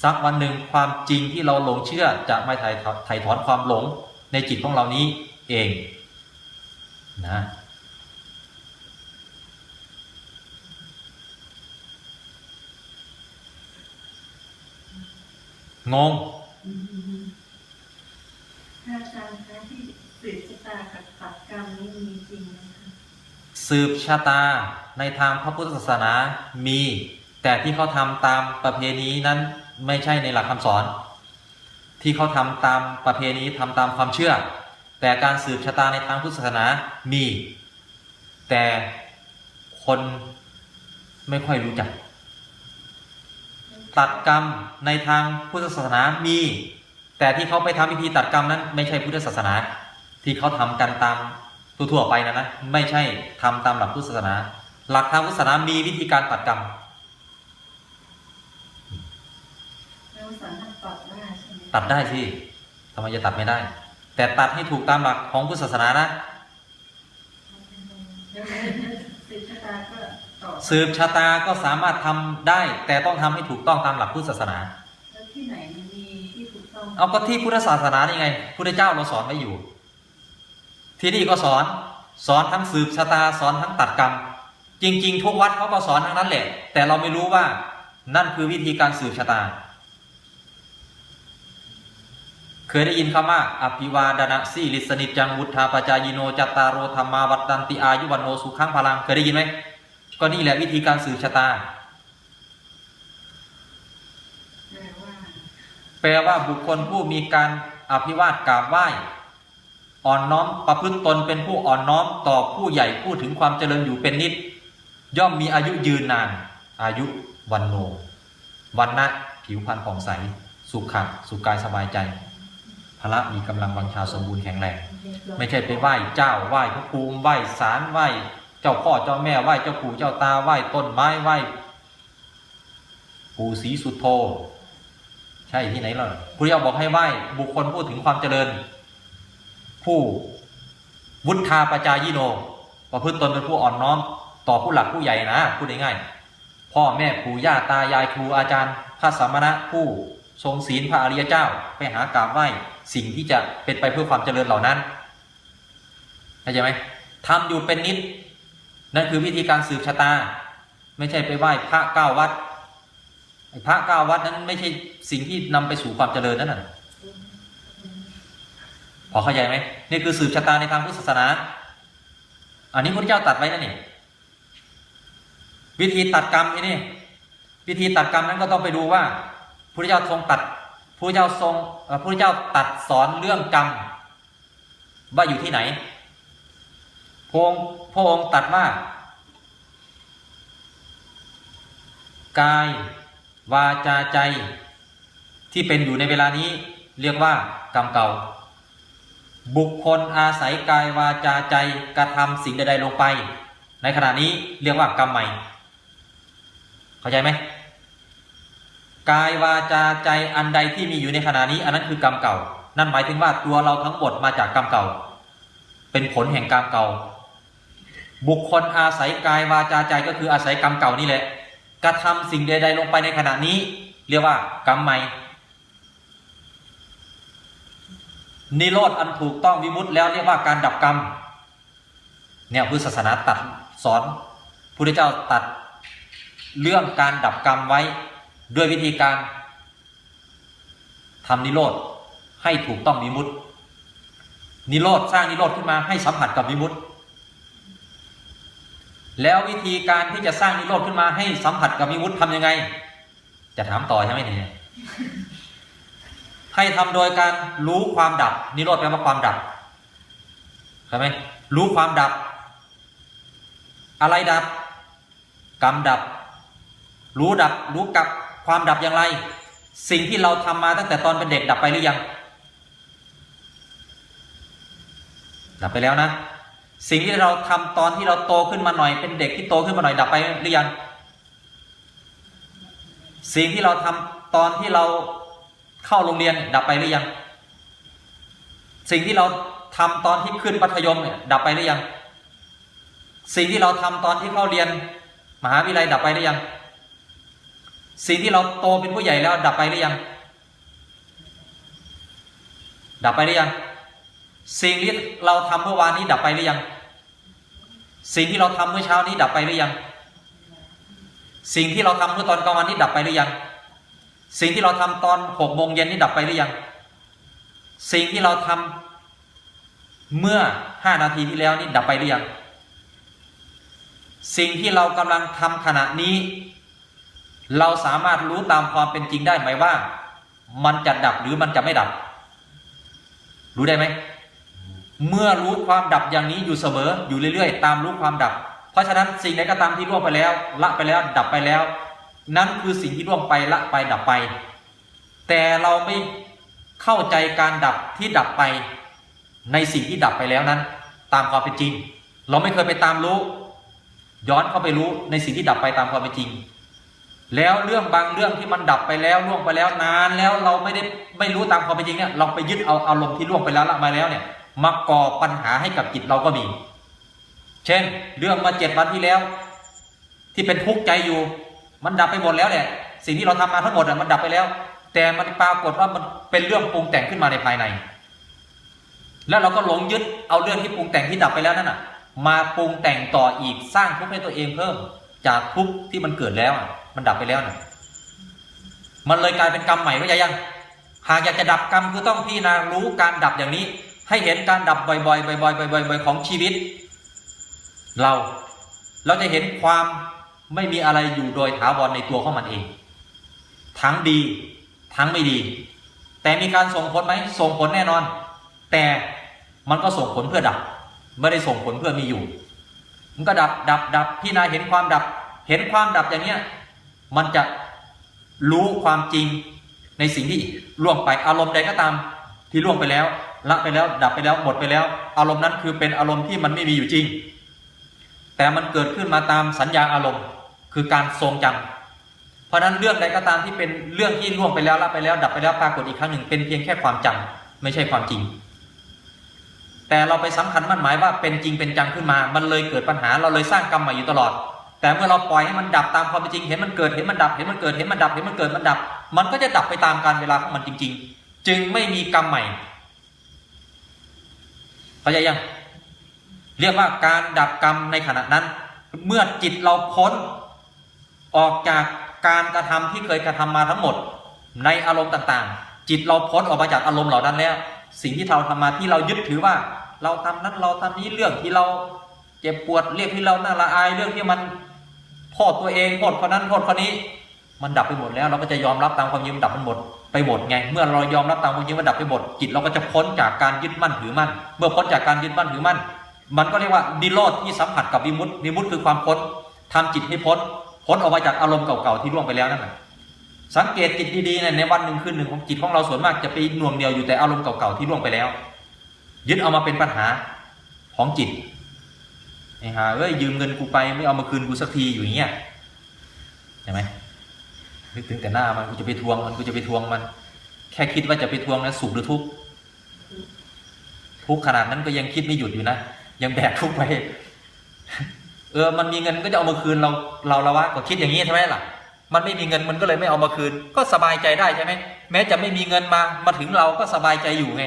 สักวันหนึ่งความจริงที่เราหลงเชื่อจะไม่ถ่ายถ่ายถอนความหลงในจิตของเรานี้เองนะงงถ้าอาจารย์คะที่สืบชะตากับตัดกรรมนี่มีจริงไหมคะสืบชะตา ในทางพระพุทธศาสนามี แต่ที่เขาทำตามประเพณีนั้นไม่ใช่ในหลักคำสอน ที่เขาทำตามประเพณีทำตามความเชื่อ แต่การสืบชะตาในทางพุทธศาสนามี แต่คนไม่ค่อยรู้จัก ตัดกรรมในทางพุทธศาสนามี แต่ที่เขาไปทำพิธีตัดกรรมนั้น ไม่ใช่พุทธศาสนา ที่เขาทำกันตามทั่วๆไปนะนะไม่ใช่ทำตามหลักพุทธศาสนา หลักทางพุทธศาสนามีวิธีการตัดกรรมเราสามารถตัดได้ใช่ไหมตัดได้สิทำไมจะตัดไม่ได้ แต่ตัดให้ถูกตามหลักของพุทธศาสนานะแล้วสืบชะตาก็ต่อสืบชะตาก็สามารถทำได้ แต่ต้องทำให้ถูกต้องตามหลักพุทธศาสนาแล้วที่ไหนมันมีที่ถูกต้องเอาก็ที่พุทธศาสนานี่ไงพุทธเจ้าเราสอนไว้อยู่ ที่นี่ก็สอน สอนทั้งสืบชะตาสอนทั้งตัดกรรม จริง ๆ ทุกวัดเขาก็สอนทั้งนั้นแหละ แต่เราไม่รู้ว่านั่นคือวิธีการสืบชะตา เคยได้ยินคำว่า อภิวาดนะสีลิสนิจจังวุฒาปจายโนจัตตารโรธรรมาวัตตันติอายุวันโนสุขังพลัง เคยได้ยินไหมก็นี่แหละวิธีการสืบชะตา แปลว่าบุคคลผู้มีการอภิวาทกราบไหว้อ่อนน้อมประพฤติตนเป็นผู้อ่อนน้อมต่อผู้ใหญ่พูดถึงความเจริญอยู่เป็นนิด ย่อมมีอายุยืนนาน อายุวันโน วันนะผิวพรรณผ่องใส สุขะสุขกายสบายใจพละมีกำลังวังชาสมบูรณ์แข็งแรง ไม่ใช่ไปไหว้เจ้าไหว้พระภูมิไหว้ศาลไหว้เจ้าพ่อเจ้าแม่ไหว้เจ้าปู่เจ้าตาไหว้ต้นไม้ไหว้ปู่ศรีสุโธใช่ที่ไหนล่ะพระเจ้าบอกให้ไหว้บุคคลพูดถึงความเจริญ ผู้วุฒาปจายิโนประพฤติตนเป็นผู้อ่อนน้อม ต่อผู้หลักผู้ใหญ่นะพูดง่ายๆพ่อแม่ปู่ย่าตายายครูอาจารย์ พระสมณะผู้ทรงศีลพระอริยเจ้าไปหากราบไหว้สิ่งที่จะเป็นไปเพื่อความเจริญเหล่านั้นเข้าใจไหมทำอยู่เป็นนิด นั่นคือวิธีการสืบชะตา ไม่ใช่ไปไหว้พระเก้าวัดไอ้พระเก้าวัดนั้นไม่ใช่สิ่งที่นำไปสู่ความเจริญนั่นน่ะพอเข้าใจไหมนี่คือสืบชะตาในทางพุทธศาสนา อันนี้พระเจ้าตัดไว้นั่นนี่ วิธีตัดกรรมนี่วิธีตัดกรรมนั้นก็ต้องไปดูว่าพระเจ้าทรงตัดพระเจ้าทรงพระเจ้าตัดสอนเรื่องกรรมว่าอยู่ที่ไหนพระองค์พระองค์ตัดว่ากายวาจาใจที่เป็นอยู่ในเวลานี้เรียกว่ากรรมเก่า บุคคลอาศัยกายวาจาใจกระทำสิ่งใดๆลงไป ในขณะนี้เรียกว่ากรรมใหม่ เข้าใจไหมกายวาจาใจอันใดที่มีอยู่ในขณะนี้ อันนั้นคือกรรมเก่า นั่นหมายถึงว่าตัวเราทั้งหมดมาจากกรรมเก่า เป็นผลแห่งกรรมเก่า บุคคลอาศัยกายวาจาใจก็คืออาศัยกรรมเก่านี่แหละ กระทำสิ่งใด ๆ ลงไปในขณะนี้ เรียกว่ากรรมใหม่นิโรธอันถูกต้องวิมุตต์แล้วเรียกว่าการดับกรรมเนี่ยพุทธศาสนาตัดสอนพุทธเจ้าตัด เรื่องการดับกรรมไว้ด้วยวิธีการทำนิโรธให้ถูกต้องวิมุตต์นิโรธสร้างนิโรธขึ้นมาให้สัมผัสกับวิมุตต์แล้ววิธีการที่จะสร้างนิโรธขึ้นมาให้สัมผัสกับวิมุตต์ทำยังไง จะถามต่อใช่ไหมเนี่ยให้ทำโดยการรู้ความดับ นิโรธแปลว่าความดับใช่ไหมรู้ความดับ อะไรดับ กรรมดับ รู้ดับรู้กับความดับอย่างไร สิ่งที่เราทำมาตั้งแต่ตอนเป็นเด็กดับไปหรือยัง ดับไปแล้วนะ สิ่งที่เราทำตอนที่เราโตขึ้นมาหน่อย เป็นเด็กที่โตขึ้นมาหน่อยดับไปหรือยัง สิ่งที่เราทำตอนที่เราเข้าโรงเรียนดับไปหรือยัง สิ่งที่เราทำตอนที่ขึ้นมัธยมเนี่ยดับไปหรือยัง สิ่งที่เราทำตอนที่เข้าเรียน มหาวิทยาลัยดับไปหรือยัง สิ่งที่เราโตเป็นผู้ใหญ่แล้วดับไปหรือยัง ดับไปหรือยัง สิ่งที่เราทำเมื่อวานนี้ดับไปหรือยัง สิ่งที่เราทำเมื่อเช้านี้ดับไปหรือยัง สิ่งที่เราทำเมื่อตอนกลางวันนี้ดับไปหรือยัง สิ่งที่เราทำตอนหกโมงเย็นนี่ดับไปหรือยัง สิ่งที่เราทำเมื่อห้านาทีที่แล้วนี่ดับไปหรือยัง สิ่งที่เรากำลังทำขณะนี้ เราสามารถรู้ตามความเป็นจริงได้ไหมว่า มันจะดับหรือมันจะไม่ดับ รู้ได้ไหม เมื่อรู้ความดับอย่างนี้อยู่เสมออยู่เรื่อยๆ ตามรู้ความดับ เพราะฉะนั้นสิ่งใดก็ตามที่ล่วงไปแล้ว ละไปแล้วดับไปแล้ว นั่นคือสิ่งที่ล่วงไปละไปดับไป แต่เราไม่เข้าใจการดับที่ดับไป ในสิ่งที่ดับไปแล้วนั้น ตามความเป็นจริง เราไม่เคยไปตามรู้ ย้อนเข้าไปรู้ในสิ่งที่ดับไปตามความเป็นจริง แล้วเรื่องบางเรื่องที่มันดับไปแล้วล่วงไปแล้วนานแล้วเราไม่ได้ไม่รู้ตามความเป็นจริงเนี่ยเราไปยึดเอาอารมณ์ที่ล่วงไปแล้วละมาแล้วเนี่ยมาก่อปัญหาให้กับจิตเราก็มี เช่น เรื่องมาเจ็ดวันที่แล้ว ที่เป็นทุกข์ใจอยู่ มันดับไปหมดแล้วแหละสิ่งที่เราทำมาทั้งหมดมันดับไปแล้ว แต่มันปรากฏว่ามันเป็นเรื่องปรุงแต่งขึ้นมาในภายใน แล้วเราก็หลงยึดเอาเรื่องที่ปรุงแต่งที่ดับไปแล้วนั่นน่ะ มาปรุงแต่งต่ออีกสร้างทุกข์ให้ตัวเองเพิ่ม จากทุกข์ที่มันเกิดแล้วอะ มันดับไปแล้วน่ะมันเลยกลายเป็นกรรมใหม่ก็ยังหากอยากจะดับกรรมคือต้องพี่นารู้การดับอย่างนี้ ให้เห็นการดับบ่อยๆ บ่อยๆ บ่อยๆของชีวิต เราเราจะเห็นความไม่มีอะไรอยู่โดยถาวรในตัวของมันเอง ทั้งดีทั้งไม่ดี แต่มีการส่งผลไหมส่งผลแน่นอน แต่มันก็ส่งผลเพื่อดับ ไม่ได้ส่งผลเพื่อมีอยู่ มันก็ดับดับดับพี่นาเห็นความดับ เห็นความดับอย่างเนี้ย มันจะรู้ความจริงในสิ่งที่ล่วงไปอารมณ์ใดก็ตามที่ล่วงไปแล้วละไปแล้วดับไปแล้วหมดไปแล้ว อารมณ์นั้นคือเป็นอารมณ์ที่มันไม่มีอยู่จริง แต่มันเกิดขึ้นมาตามสัญญาอารมณ์ คือการทรงจำเพราะฉะนั้นเรื่องใดก็ตามที่เป็นเรื่องที่ล่วงไปแล้วละไปแล้ว ดับไปแล้วปรากฏอีกครั้งหนึ่งเป็นเพียงแค่ความจำไม่ใช่ความจริง แต่เราไปสำคัญมั่นหมายว่าเป็นจริงเป็นจังขึ้นมา มันเลยเกิดปัญหาเราเลยสร้างกรรมใหม่อยู่ตลอด แต่เมื่อเราปล่อยให้มันดับตามความเป็นจริง เห็นมันเกิด เห็นมันดับ เห็นมันเกิด เห็นมันดับ เห็นมันเกิด มันดับ มันก็จะดับไปตามกาลเวลาของมันจริง ๆ จึงไม่มีกรรมใหม่ เข้าใจยัง เรียกว่าการดับกรรมในขณะนั้น เมื่อจิตเราพ้นออกจากการกระทำที่เคยกระทำมาทั้งหมด ในอารมณ์ต่างๆ จิตเราพ้นออกมาจากอารมณ์เหล่านั้นแล้ว สิ่งที่เราทำมาที่เรายึดถือว่า เราทำนั้นเราทำนี้เรื่องที่เราเจ็บปวดเรื่องที่เราน่าละอายเรื่องที่มัน โทษตัวเองโทษคนนั้นโทษคนนี้ มันดับไปหมดแล้ว เราก็จะยอมรับตามความจริงมันดับมันหมดไปหมดไง เมื่อเรายอมรับตามความจริงมันดับไปหมดจิตเราก็จะพ้นจากการยึดมั่นถือมั่น เมื่อพ้นจากการยึดมั่นถือมั่น มันก็เรียกว่าดิโรธที่สัมผัสกับวิมุตติวิมุตติคือความพ้นทำจิตให้พ้นพ้นออกมาจากอารมณ์เก่าๆที่ล่วงไปแล้วนั่นแหละสังเกตจิตดีๆในวันหนึ่งคืนหนึ่งของจิตของเราส่วนมากจะไปหน่วงเหนียวอยู่แต่อารมณ์เก่าๆที่ล่วงไปแล้ว ยึดเอามาเป็นปัญหาของจิต ไอ้ห่าเอ้ยยืมเงินกูไปไม่เอามาคืนกูสักทีอยู่อย่างเงี้ยเห็นไหมนึกถึงแต่หน้ามันกูจะไปทวงมันกูจะไปทวงมัน แค่คิดว่าจะไปทวงนะสุขหรือทุกข์ทุกข์ขนาดนั้นก็ยังคิดไม่หยุดอยู่นะยังแบกทุกข์ไป เออ มันมีเงินก็จะเอามาคืนเราเราละวะก็คิดอย่างนี้ใช่ไหมล่ะ มันไม่มีเงินมันก็เลยไม่เอามาคืน ก็สบายใจได้ใช่ไหมแม้จะไม่มีเงินมามาถึงเราก็สบายใจอยู่ไง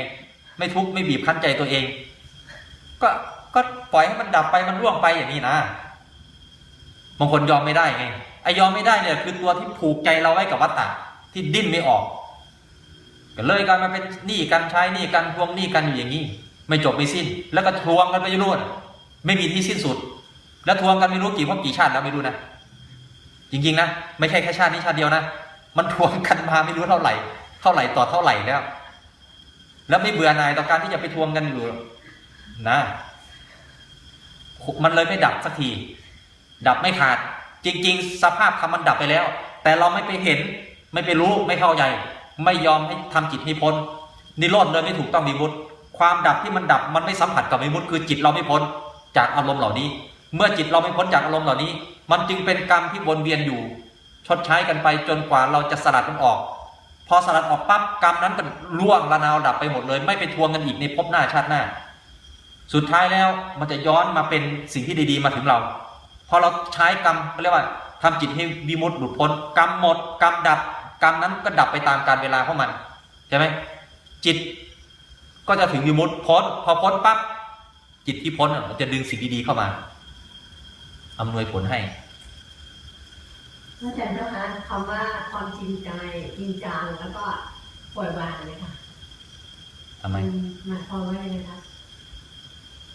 ไม่ทุกข์ไม่บีบคั้นใจตัวเอง ก็ ก็ปล่อยให้มันดับไปมันร่วงไปอย่างนี้นะบางคนยอมไม่ได้ไงไอยอมไม่ได้เนี่ยคือตัวที่ผูกใจเราไว้กับวัฏฏะที่ดิ้นไม่ออกก็เลยกลายมาเป็นหนี้กันใช้หนี้กันทวงหนี้กันอยู่อย่างนี้ ไม่จบไม่สิ้น แล้วก็ทวงกันไปอยู่นู่นไม่มีที่สิ้นสุด แล้วทวงกันไม่รู้กี่พบกี่ชาติแล้วไม่รู้นะจริงๆนะไม่ใช่แค่ชาตินี้ชาติเดียวนะมันทวงกันมาไม่รู้เท่าไหร่ เท่าไหร่ต่อเท่าไหร่แล้ว แล้วไม่เบื่อหน่ายต่อการที่จะไปทวงกันอยู่นะ มันเลยไม่ดับสักที ดับไม่ขาด จริง ๆ สภาพธรรมมันดับไปแล้ว แต่เราไม่ไปเห็น ไม่ไปรู้ไม่เข้าใจ ไม่ยอมให้ทำจิตให้พ้น นิโรธเลยไม่ถูกต้องวิมุตความดับที่มันดับมันไม่สัมผัสกับวิมุตคือจิตเราไม่พ้นจากอารมณ์เหล่านี้ เมื่อจิตเราไม่พ้นจากอารมณ์เหล่านี้ มันจึงเป็นกรรมที่วนเวียนอยู่ ชดใช้กันไปจนกว่าเราจะสลัดมันออก พอสลัดออกปั๊บกรรมนั้นก็ล่วงละนาวดับไปหมดเลย ไม่ไปทวงกันอีกในภพหน้าชาติหน้า สุดท้ายแล้วมันจะย้อนมาเป็นสิ่งที่ดีๆมาถึงเราพอเราใช้กรรมเขาเรียกว่าทำจิตให้วิมุตติหลุดพ้นกรรมหมดกรรมดับกรรมนั้นก็ดับไปตามการเวลาของมันใช่ไหมจิตก็จะถึงวิมุตติพ้นพอพ้นปั๊บจิตที่พ้นอะมันจะดึงสิ่งดีๆเข้ามาอำนวยผลให้อาจารย์นะคะคำว่าความจริงใจจริงจังแล้วก็ปล่อยวางเลยค่ะทำไมนหมายความว่ายังไงคะ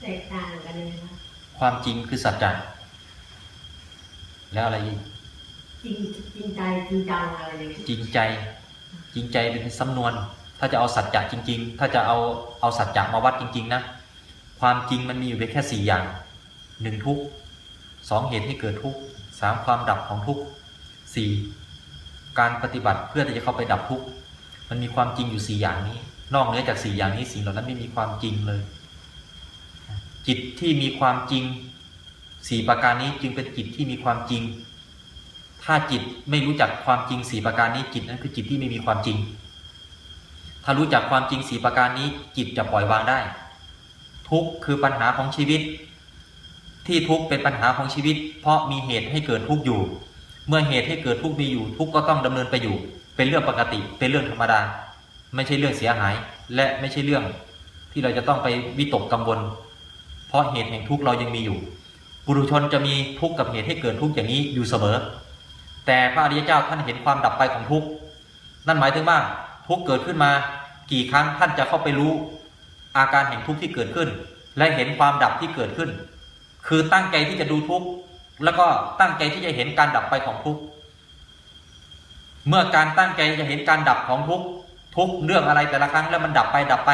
แตกต่างกันยังไงคะความจริงคือสัจจะแล้วอะไรอีกจริงจริงใจจริงจังอะไรอย่างเงี้ยจริงใจจริงใจเป็นสำนวน ถ้าจะเอาสัจจะจริง ๆ ถ้าจะเอาเอาสัจจะมาวัดจริง ๆ นะ ความจริงมันมีอยู่เพียงแค่สี่อย่างหนึ่งทุกข์สองเหตุให้เกิดทุกข์สามความดับของทุกข์สี่การปฏิบัติเพื่อที่จะเข้าไปดับทุกข์มันมีความจริงอยู่สี่อย่างนี้ นอกเหนือจากสี่อย่างนี้สิ่งเหล่านั้นไม่มีความจริงเลย จิตที่มีความจริงสี่ประการนี้จึงเป็นจิตที่มีความจริง ถ้าจิตไม่รู้จักความจริงสี่ประการนี้จิตนั้นคือจิตที่ไม่มีความจริง ถ้ารู้จักความจริงสี่ประการนี้จิตจะปล่อยวางได้ ทุกข์คือปัญหาของชีวิต ที่ทุกข์เป็นปัญหาของชีวิต เพราะมีเหตุให้เกิดทุกข์อยู่ เมื่อเหตุให้เกิดทุกข์มีอยู่ ทุกข์ก็ต้องดำเนินไปอยู่ เป็นเรื่องปกติ เป็นเรื่องธรรมดา ไม่ใช่เรื่องเสียหาย และไม่ใช่เรื่องที่เราจะต้องไปวิตกกังวล เพราะเหตุแห่งทุกข์เรายังมีอยู่บุรุชนจะมีทุกข์กับเหตุให้เกิดทุกข์อย่างนี้อยู่เสมอ แต่พระอริยเจ้าท่านเห็นความดับไปของทุกข์นั่นหมายถึงว่าทุกข์เกิดขึ้นมา กี่ครั้งท่านจะเข้าไปรู้ อาการแห่งทุกข์ที่เกิดขึ้น และเห็นความดับที่เกิดขึ้น คือตั้งใจที่จะดูทุกข์แล้วก็ตั้งใจที่จะเห็นการดับไปของทุกข์เมื่อการตั้งใจจะเห็นการดับของทุกข์ทุกเรื่องอะไรแต่ละครั้งแล้วมันดับไปดับไป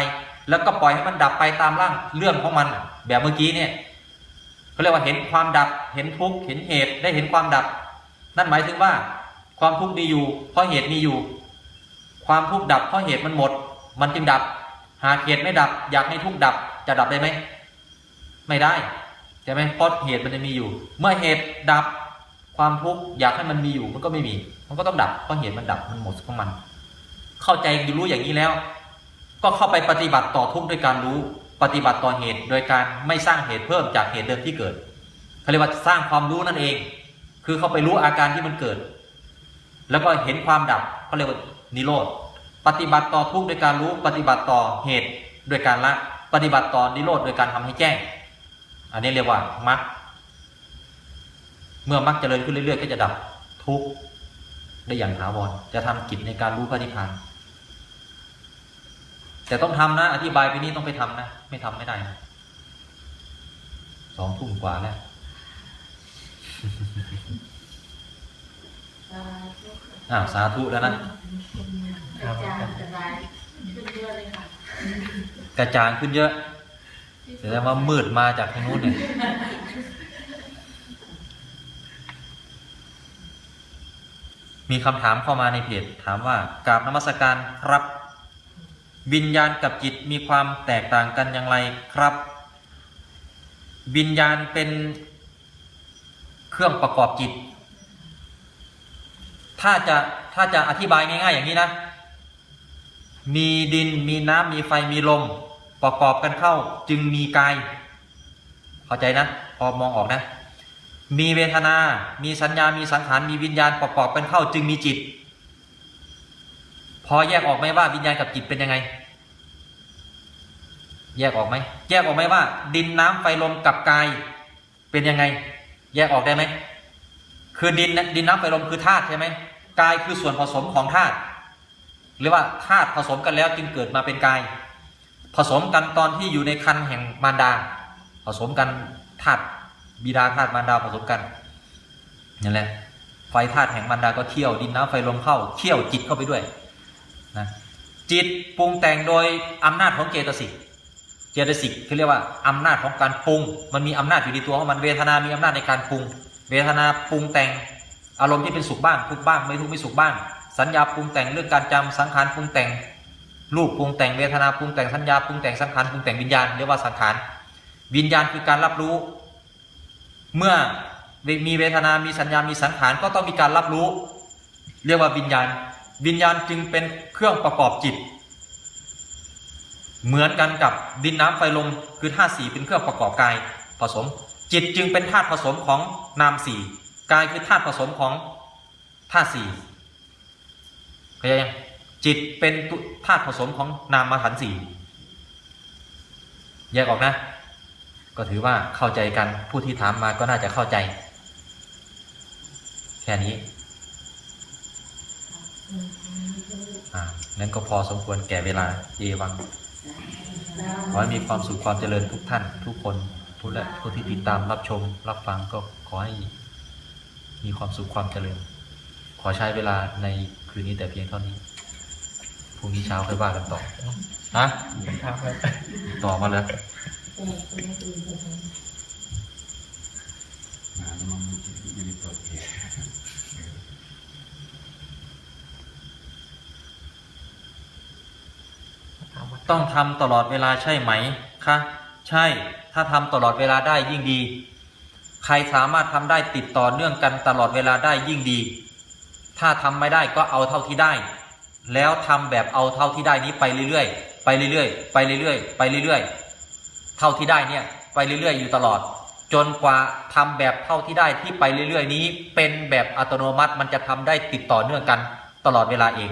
แล้วก็ปล่อยให้มันดับไปตามร่างเรื่องของมัน แบบเมื่อกี้เนี่ยเขาเรียกว่าเห็นความดับ เห็นทุกข์เห็นเหตุได้เห็นความดับ นั่นหมายถึงว่า ความทุกข์มีอยู่ เพราะเหตุมีอยู่ ความทุกข์ดับเพราะเหตุมันหมด มันจึงดับ หากเหตุไม่ดับ อยากให้ทุกข์ดับจะดับได้ไหมไม่ได้ใช่ไหมเพราะเหตุมันจะมีอยู่ เมื่อเหตุดับความทุกข์อยากให้มันมีอยู่มันก็ไม่มี มันก็ต้องดับเพราะเหตุมันดับมันหมดของมัน เข้าใจรู้อย่างนี้แล้ว ก็เข้าไปปฏิบัติต่อทุกข์ด้วยการรู้ปฏิบัติต่อเหตุ โดยการไม่สร้างเหตุเพิ่มจากเหตุเดิมที่เกิดเขาเรียกว่าสร้างความรู้นั่นเอง คือเข้าไปรู้อาการที่มันเกิด แล้วก็เห็นความดับเขาเรียกว่านิโรธปฏิบัติต่อทุกข์โดยการรู้ปฏิบัติต่อเหตุโดยการละ ปฏิบัติต่อนิโรธโดยการทำให้แจ้ง อันนี้เรียกว่ามรรคเมื่อมรรคเจริญขึ้นเรื่อยๆ ก็จะดับทุกข์ได้อย่างถาวรจะทำกิจในการรู้พระนิพพาน แต่ต้องทำนะ อธิบายไปนี้ต้องไปทำนะ ไม่ทำไม่ได้นะสองทุ่มกว่าแล้วสาธุค่ะอ้าวสาธุแล้วนะอาจารย์สบายขึ้นเยอะเลยค่ะกระจางขึ้นเยอะแสดงว่ามืดมาจากทางนู้นเนี่ยมีคำถามเข้ามาในเพจถามว่ากราบนมัสการครับ วิญญาณกับจิตมีความแตกต่างกันอย่างไรครับ วิญญาณเป็นเครื่องประกอบจิต ถ้าจะถ้าจะอธิบายง่ายๆอย่างนี้นะ มีดินมีน้ำมีไฟมีลม ประกอบกันเข้าจึงมีกาย เข้าใจนะ พอมองออกนะ มีเวทนา มีสัญญา มีสังขาร มีวิญญาณประกอบกันเข้าจึงมีจิต พอแยกออกไหมว่าวิญญาณกับจิตเป็นยังไง แยกออกไหมแยกออกไหมว่า ดินน้ำไฟลมกับกาย เป็นยังไง แยกออกได้ไหมคือดินดินน้ำไฟลมคือธาตุใช่ไหมกายคือส่วนผสมของธาตุหรือว่าธาตุผสมกันแล้วจึงเกิดมาเป็นกาย ผสมกันตอนที่อยู่ในคันแห่งมารดา ผสมกันธาตุบิดาธาตุมารดาผสมกันนั่นแหละไฟธาตุแห่งมารดาก็เที่ยวดินน้ำไฟลมเข้าเที่ยวจิตเข้าไปด้วย นะจิตปรุงแต่งโดยอำนาจของเจตสิกเจตสิกเขาเรียกว่าอำนาจของการปรุง มันมีอำนาจอยู่ในตัวของมันเวทนามีอำนาจในการปรุง เวทนาปรุงแต่งอารมณ์ที่เป็นสุขบ้างทุกบ้างไม่ทุกไม่สุขบ้าง สัญญาปรุงแต่งเรื่องการจำสังขารปรุงแต่งรูปปรุงแต่งเวทนาปรุงแต่งสัญญาปรุงแต่งสังขารปรุงแต่งวิญญาณเรียกว่าสังขารวิญญาณคือการรับรู้ เมื่อมีเวทนา มีสัญญา มีสังขารก็ต้องมีการรับรู้ เรียกว่าวิญญาณ วิญญาณจึงเป็นเครื่องประกอบจิต เหมือนกันกับดินน้ำไฟลมคือธาตุสีเป็นเครื่องประกอบกายผสม จิตจึงเป็นธาตุผสมของนามสี่กายคือธาตุผสมของธาตุสี่เข้าใจยังจิตเป็นธาตุผสมของนามขันธ์สี่แยกออกนะ ก็ถือว่าเข้าใจกันผู้ที่ถามมาก็น่าจะเข้าใจ แค่นี้ อ่า นั้นก็พอสมควรแก่เวลาเอวัง ขอให้มีความสุขความเจริญทุกท่าน ทุกคนผู้และผู้ที่ติดตามรับชม รับฟังก็ขอให้มีความสุขความเจริญ ขอใช้เวลาในคืนนี้แต่เพียงเท่านี้พรุ่งนี้เช้าค่อยว่ากันต่อนะต่อมาเลยถามว่า ต้องทำตลอดเวลาใช่ไหมคะใช่ถ้าทำตลอดเวลาได้ยิ่งดี ใครสามารถทำได้ติดต่อเนื่องกันตลอดเวลาได้ยิ่งดี ถ้าทำไม่ได้ก็เอาเท่าที่ได้ แล้วทำแบบเอาเท่าที่ได้นี้ไปเรื่อยๆไปเรื่อยๆไปเรื่อยๆไปเรื่อยๆ เท่าที่ได้เนี่ยไปเรื่อยๆ อยู่ตลอด จนกว่าทำแบบเท่าที่ได้ที่ไปเรื่อยๆ นี้ เป็นแบบอัตโนมัติมันจะทำได้ติดต่อเนื่องกันตลอดเวลาเอง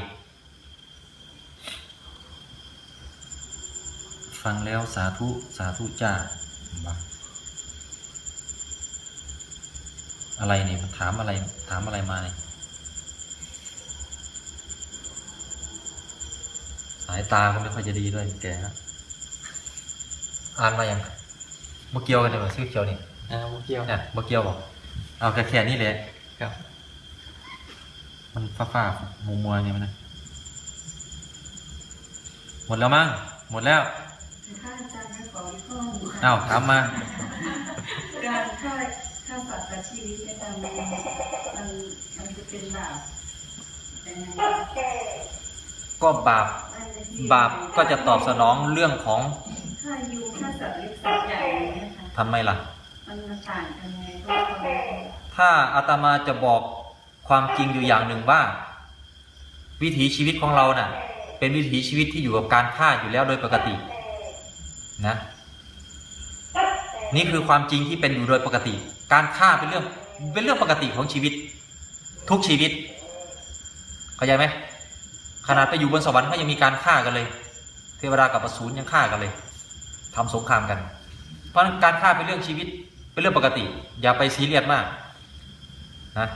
ฟังแล้วสาธุ สาธุจ้าบ้าอะไรเนี่ยมันถามอะไรถามอะไรมาเนี่ยสายตาก็ไม่ค่อยจะดีด้วยแกฮะอ่านมายังเมื่อเกี่ยวกันเลยเหรอชื่อเกี่ยวนี่อ่ามุกเกี่ยวเนี่ยเมื่อเกี่ยวบอกเอาแค่แค่นี้แหละครับ มันฟ้าฟ้ามัวมัวๆเนี่ยมันนะหมดแล้วมั้งหมดแล้ว ถ้าอาจารย์ไม่ขอวิเคราะห์อ้าวถามมาการฆ่าฆ่าสัตว์ตัดชีวิตเนี่ยมันมันมันจะเป็นบาปยังไงก็บาปมันจะที่บาปก็จะตอบสนองเรื่องของฆ่ายูฆ่าสัตว์เล็กสัตว์ใหญ่อะไรเงี้ยค่ะทำไมล่ะมันมันต่างกันไงก็ความรู้ถ้าอาตมาจะบอกความจริงอยู่อย่างหนึ่งว่า วิถีชีวิตของเราน่ะ เป็นวิถีชีวิตที่อยู่กับการฆ่าอยู่แล้วโดยปกติ นะ นี่คือความจริงที่เป็นอยู่โดยปกติ การฆ่าเป็นเรื่องเป็นเรื่องปกติของชีวิต ทุกชีวิต เข้าใจไหมขนาดไปอยู่บนสวรรค์ก็ยังมีการฆ่ากันเลย เทวดากับอสูรยังฆ่ากันเลยทำสงครามกัน เพราะงั้นการฆ่าเป็นเรื่องชีวิต เป็นเรื่องปกติ อย่าไปซีเรียสมากนะ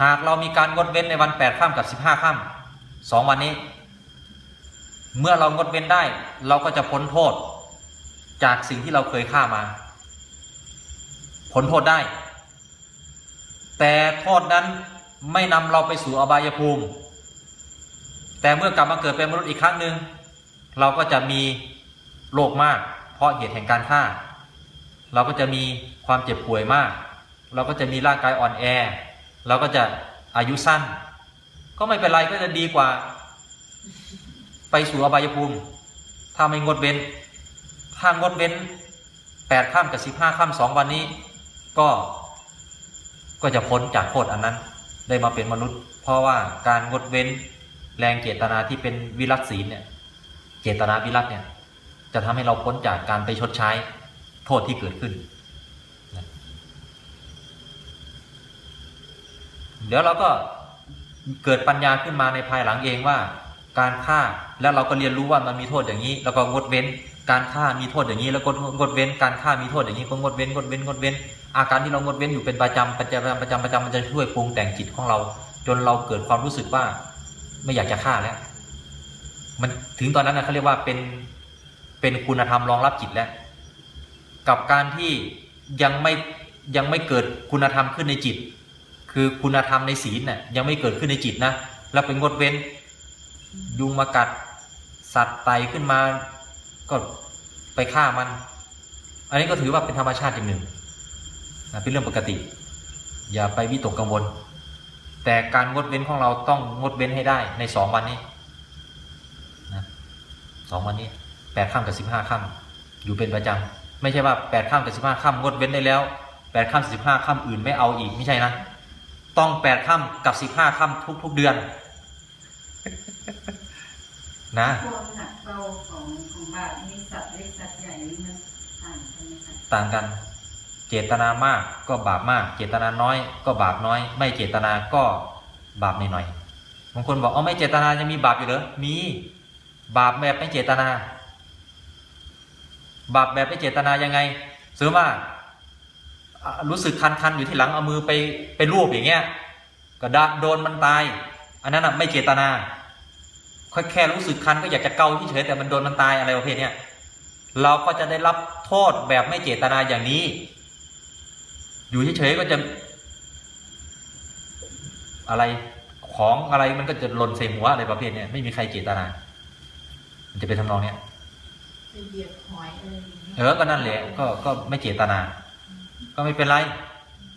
หากเรามีการงดเว้นในวันแปดค่ำกับสิบห้าค่ำสองวันนี้ เมื่อเรางดเว้นได้ เราก็จะพ้นโทษ จากสิ่งที่เราเคยฆ่ามา พ้นโทษได้ แต่โทษนั้นไม่นำเราไปสู่อบายภูมิ แต่เมื่อกลับมาเกิดเป็นมนุษย์อีกครั้งหนึ่งเราก็จะมีโรคมาก เพราะเหตุแห่งการฆ่า เราก็จะมีความเจ็บป่วยมาก เราก็จะมีร่างกายอ่อนแอ เราก็จะอายุสั้น ก็ไม่เป็นไรก็จะดีกว่า ไปสู่อบายภูมิ ถ้าไม่งดเว้น ถ้างดเว้นแปดข้ามกับสิบห้าข้ามสองวันนี้ ก็ก็จะพ้นจากโทษอันนั้น ได้มาเป็นมนุษย์ เพราะว่าการงดเว้นแรงเจตนาที่เป็นวิรัตศีลเนี่ย เจตนาวิรัตเนี่ย จะทำให้เราพ้นจากการไปชดใช้โทษที่เกิดขึ้น เดี๋ยวเราก็เกิดปัญญาขึ้นมาในภายหลังเองว่า การฆ่าแล้วเราก็เรียนรู้ว่ามันมีโทษอย่างนี้ แล้วก็งดเว้น การฆ่ามีโทษอย่างนี้ แล้วก็งดเว้น การฆ่ามีโทษอย่างนี้ก็งดเว้นงดเว้นงดเว้น อาการที่เรางดเว้นอยู่เป็นประจำประจำประจำประจำมันจะช่วยปรุงแต่งจิตของเรา จนเราเกิดความรู้สึกว่า ไม่อยากจะฆ่าแล้ว มันถึงตอนนั้นนะเขาเรียกว่าเป็นเป็นคุณธรรมรองรับจิตแล้ว กับการที่ยังไม่ยังไม่เกิดคุณธรรมขึ้นในจิต คือคุณธรรมในศีลน่ะยังไม่เกิดขึ้นในจิตนะแล้วเป็นงดเว้น ยุงมากัดสัตว์ไตขึ้นมา ก็ไปฆ่ามัน อันนี้ก็ถือว่าเป็นธรรมชาติอย่างหนึ่งนะเป็นเรื่องปกติ อย่าไปวิตกกังวล แต่การงดเว้นของเราต้องงดเว้นให้ได้ในสองวันนี้นะสองวันนี้แปดค่ำกับสิบห้าค่ำอยู่เป็นประจำไม่ใช่ว่าแปดค่ำกับสิบห้าค่ำงดเว้นได้แล้วแปดค่ำสิบห้าค่ำอื่นไม่เอาอีกไม่ใช่นะ ต้องแปดค่ำกับสิบห้าค่ำทุก ๆ เดือน นะความหนักเบาของของบาปนี่สัตว์เล็กสัตว์ใหญ่นี่มันต่างกันไหมคะต่างกัน เจตนามากก็บาปมาก เจตนาน้อย ก็บาปน้อย ไม่เจตนาก็บาปหน่อยๆบางคนบอกเอาไม่เจตนายังมีบาปอยู่เหรอมี บาปแบบไม่เจตนา บาปแบบไม่เจตนายังไงซื้อว่าอะรู้สึกคันๆอยู่ที่หลังเอามือไปไปรูปอย่างเงี้ยก็ดาโดนมันตาย อันนั้นอะไม่เจตนา แค่แค่รู้สึกคันก็อยากจะเกาเฉยๆแต่มันโดนมันตายอะไรประเภทเนี้ยเราก็จะได้รับโทษแบบไม่เจตนาอย่างนี้ อยู่เฉยๆก็จะ อะไรของอะไรมันก็จะหล่นใส่หัวอะไรประเภทเนี้ยไม่มีใครเจตนา มันจะเป็นทำนองเนี้ยไปเหยียบหอยอะไรอย่างเงี้ยเออก็นั่นแหละก็ก็ไม่เจตนา ก็ไม่เป็นไร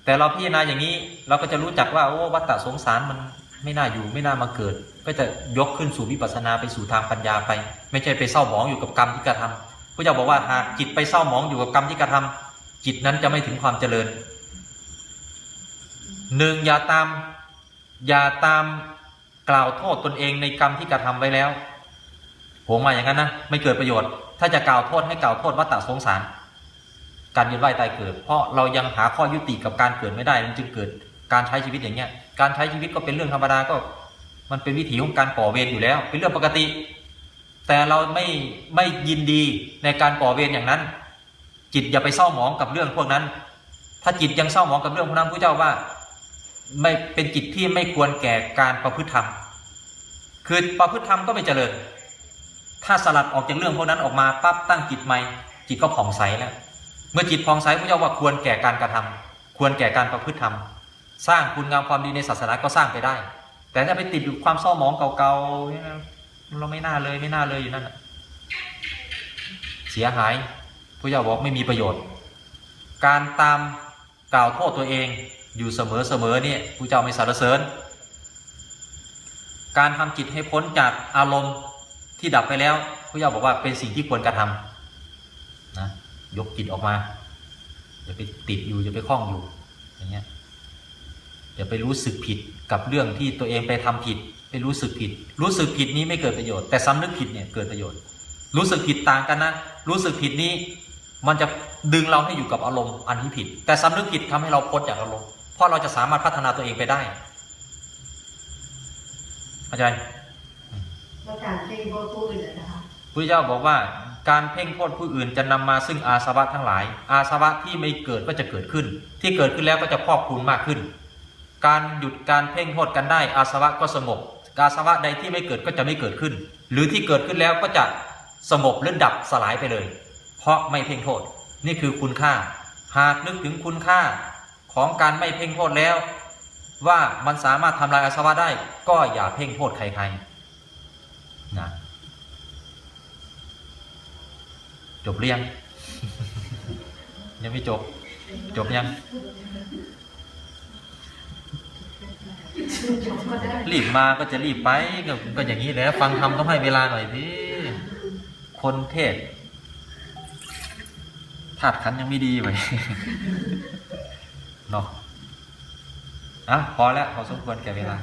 แต่เราพิจารณาอย่างนี้ เราก็จะรู้จักว่าโอ้วัฏฏะสงสารมันไม่น่าอยู่ไม่น่ามาเกิด ก็จะยกขึ้นสู่วิปัสสนาไปสู่ทางปัญญาไป ไม่ใช่ไปเศร้าหมองอยู่กับกรรมที่กระทำพระเจ้าบอกว่าหากจิตไปเศร้าหมองอยู่กับกรรมที่กระทำจิตนั้นจะไม่ถึงความเจริญหนึ่งอย่าตามอย่าตามกล่าวโทษตนเองในกรรมที่กระทำไว้แล้วผมมาอย่างนั้นนะไม่เกิดประโยชน์ ถ้าจะกล่าวโทษให้กล่าวโทษวัฏฏะสงสาร การเวียนว่ายตายเกิด เพราะเรายังหาข้อยุติกับการเกิดไม่ได้มันจึงเกิดการใช้ชีวิตอย่างเงี้ยการใช้ชีวิตก็เป็นเรื่องธรรมดาก็ มันเป็นวิถีของการก่อเวรอยู่แล้ว เป็นเรื่องปกติ แต่เราไม่ไม่ยินดีในการก่อเวรอย่างนั้น จิตอย่าไปเศร้าหมองกับเรื่องพวกนั้น ถ้าจิตยังเศร้าหมองกับเรื่องพวกนั้นพระเจ้าว่า ไม่เป็นจิตที่ไม่ควรแก่การประพฤติธรรม คือประพฤติธรรมก็ไม่เจริญ ถ้าสลัดออกจากเรื่องพวกนั้นออกมาปั๊บตั้งจิตใหม่จิตก็ผ่องใสแล้วเมื่อจิตผ่องใสพระเจ้าว่าควรแก่การกระทำควรแก่การประพฤติธรรม สร้างคุณงามความดีในศาสนาก็สร้างไปได้ แต่ถ้าไปติดอยู่ความเศร้าหมองเก่าๆเนี่ยเราไม่น่าเลยไม่น่าเลยอยู่นั่นเสียหายพระเจ้าบอกไม่มีประโยชน์ การตามกล่าวโทษตัวเองอยู่เสมอเสมอเนี่ยพระเจ้าไม่สรรเสริญ การทำจิตให้พ้นจากอารมณ์ที่ดับไปแล้วพระเจ้าบอกว่าเป็นสิ่งที่ควรกระทำนะยกจิตออกมาอย่าไปติดอยู่อย่าไปคล้องอยู่อย่างเงี้ยอย่าไปรู้สึกผิด กับเรื่องที่ตัวเองไปทำผิดไปรู้สึกผิด รู้สึกผิดนี้ไม่เกิดประโยชน์แต่สำนึกผิดเนี่ยเกิดประโยชน์ รู้สึกผิดต่างกันนะ รู้สึกผิดนี้ มันจะดึงเราให้อยู่กับอารมณ์อันที่ผิด แต่สำนึกผิดทำให้เราพ้นจากอารมณ์เพราะเราจะสามารถพัฒนาตัวเองไปได้เข้าใจแล้วการเพ่งโทษผู้อื่นนะคะพระเจ้าบอกว่าการเพ่งโทษผู้อื่นจะนำมาซึ่งอาสวะทั้งหลาย อาสวะที่ไม่เกิดก็จะเกิดขึ้น ที่เกิดขึ้นแล้วก็จะพอกพูนมากขึ้น การหยุดการเพ่งโทษกันได้ อาสวะก็สงบอาสวะใดที่ไม่เกิดก็จะไม่เกิดขึ้น หรือที่เกิดขึ้นแล้วก็จะสงบหรือดับสลายไปเลย เพราะไม่เพ่งโทษ นี่คือคุณค่า หากนึกถึงคุณค่าของการไม่เพ่งโทษแล้ว ว่ามันสามารถทำลายอาสวะได้ ก็อย่าเพ่งโทษใครๆนะจบเรียงยังไม่จบ จบยัง รีบมาก็จะรีบไปก็ก็อย่างนี้แหละฟังทำองให้เวลาหน่อยพี่คนเทศธาตุขันยังไม่ดีไปเนาะอะพอแล้วพอสมควรแก่เวลา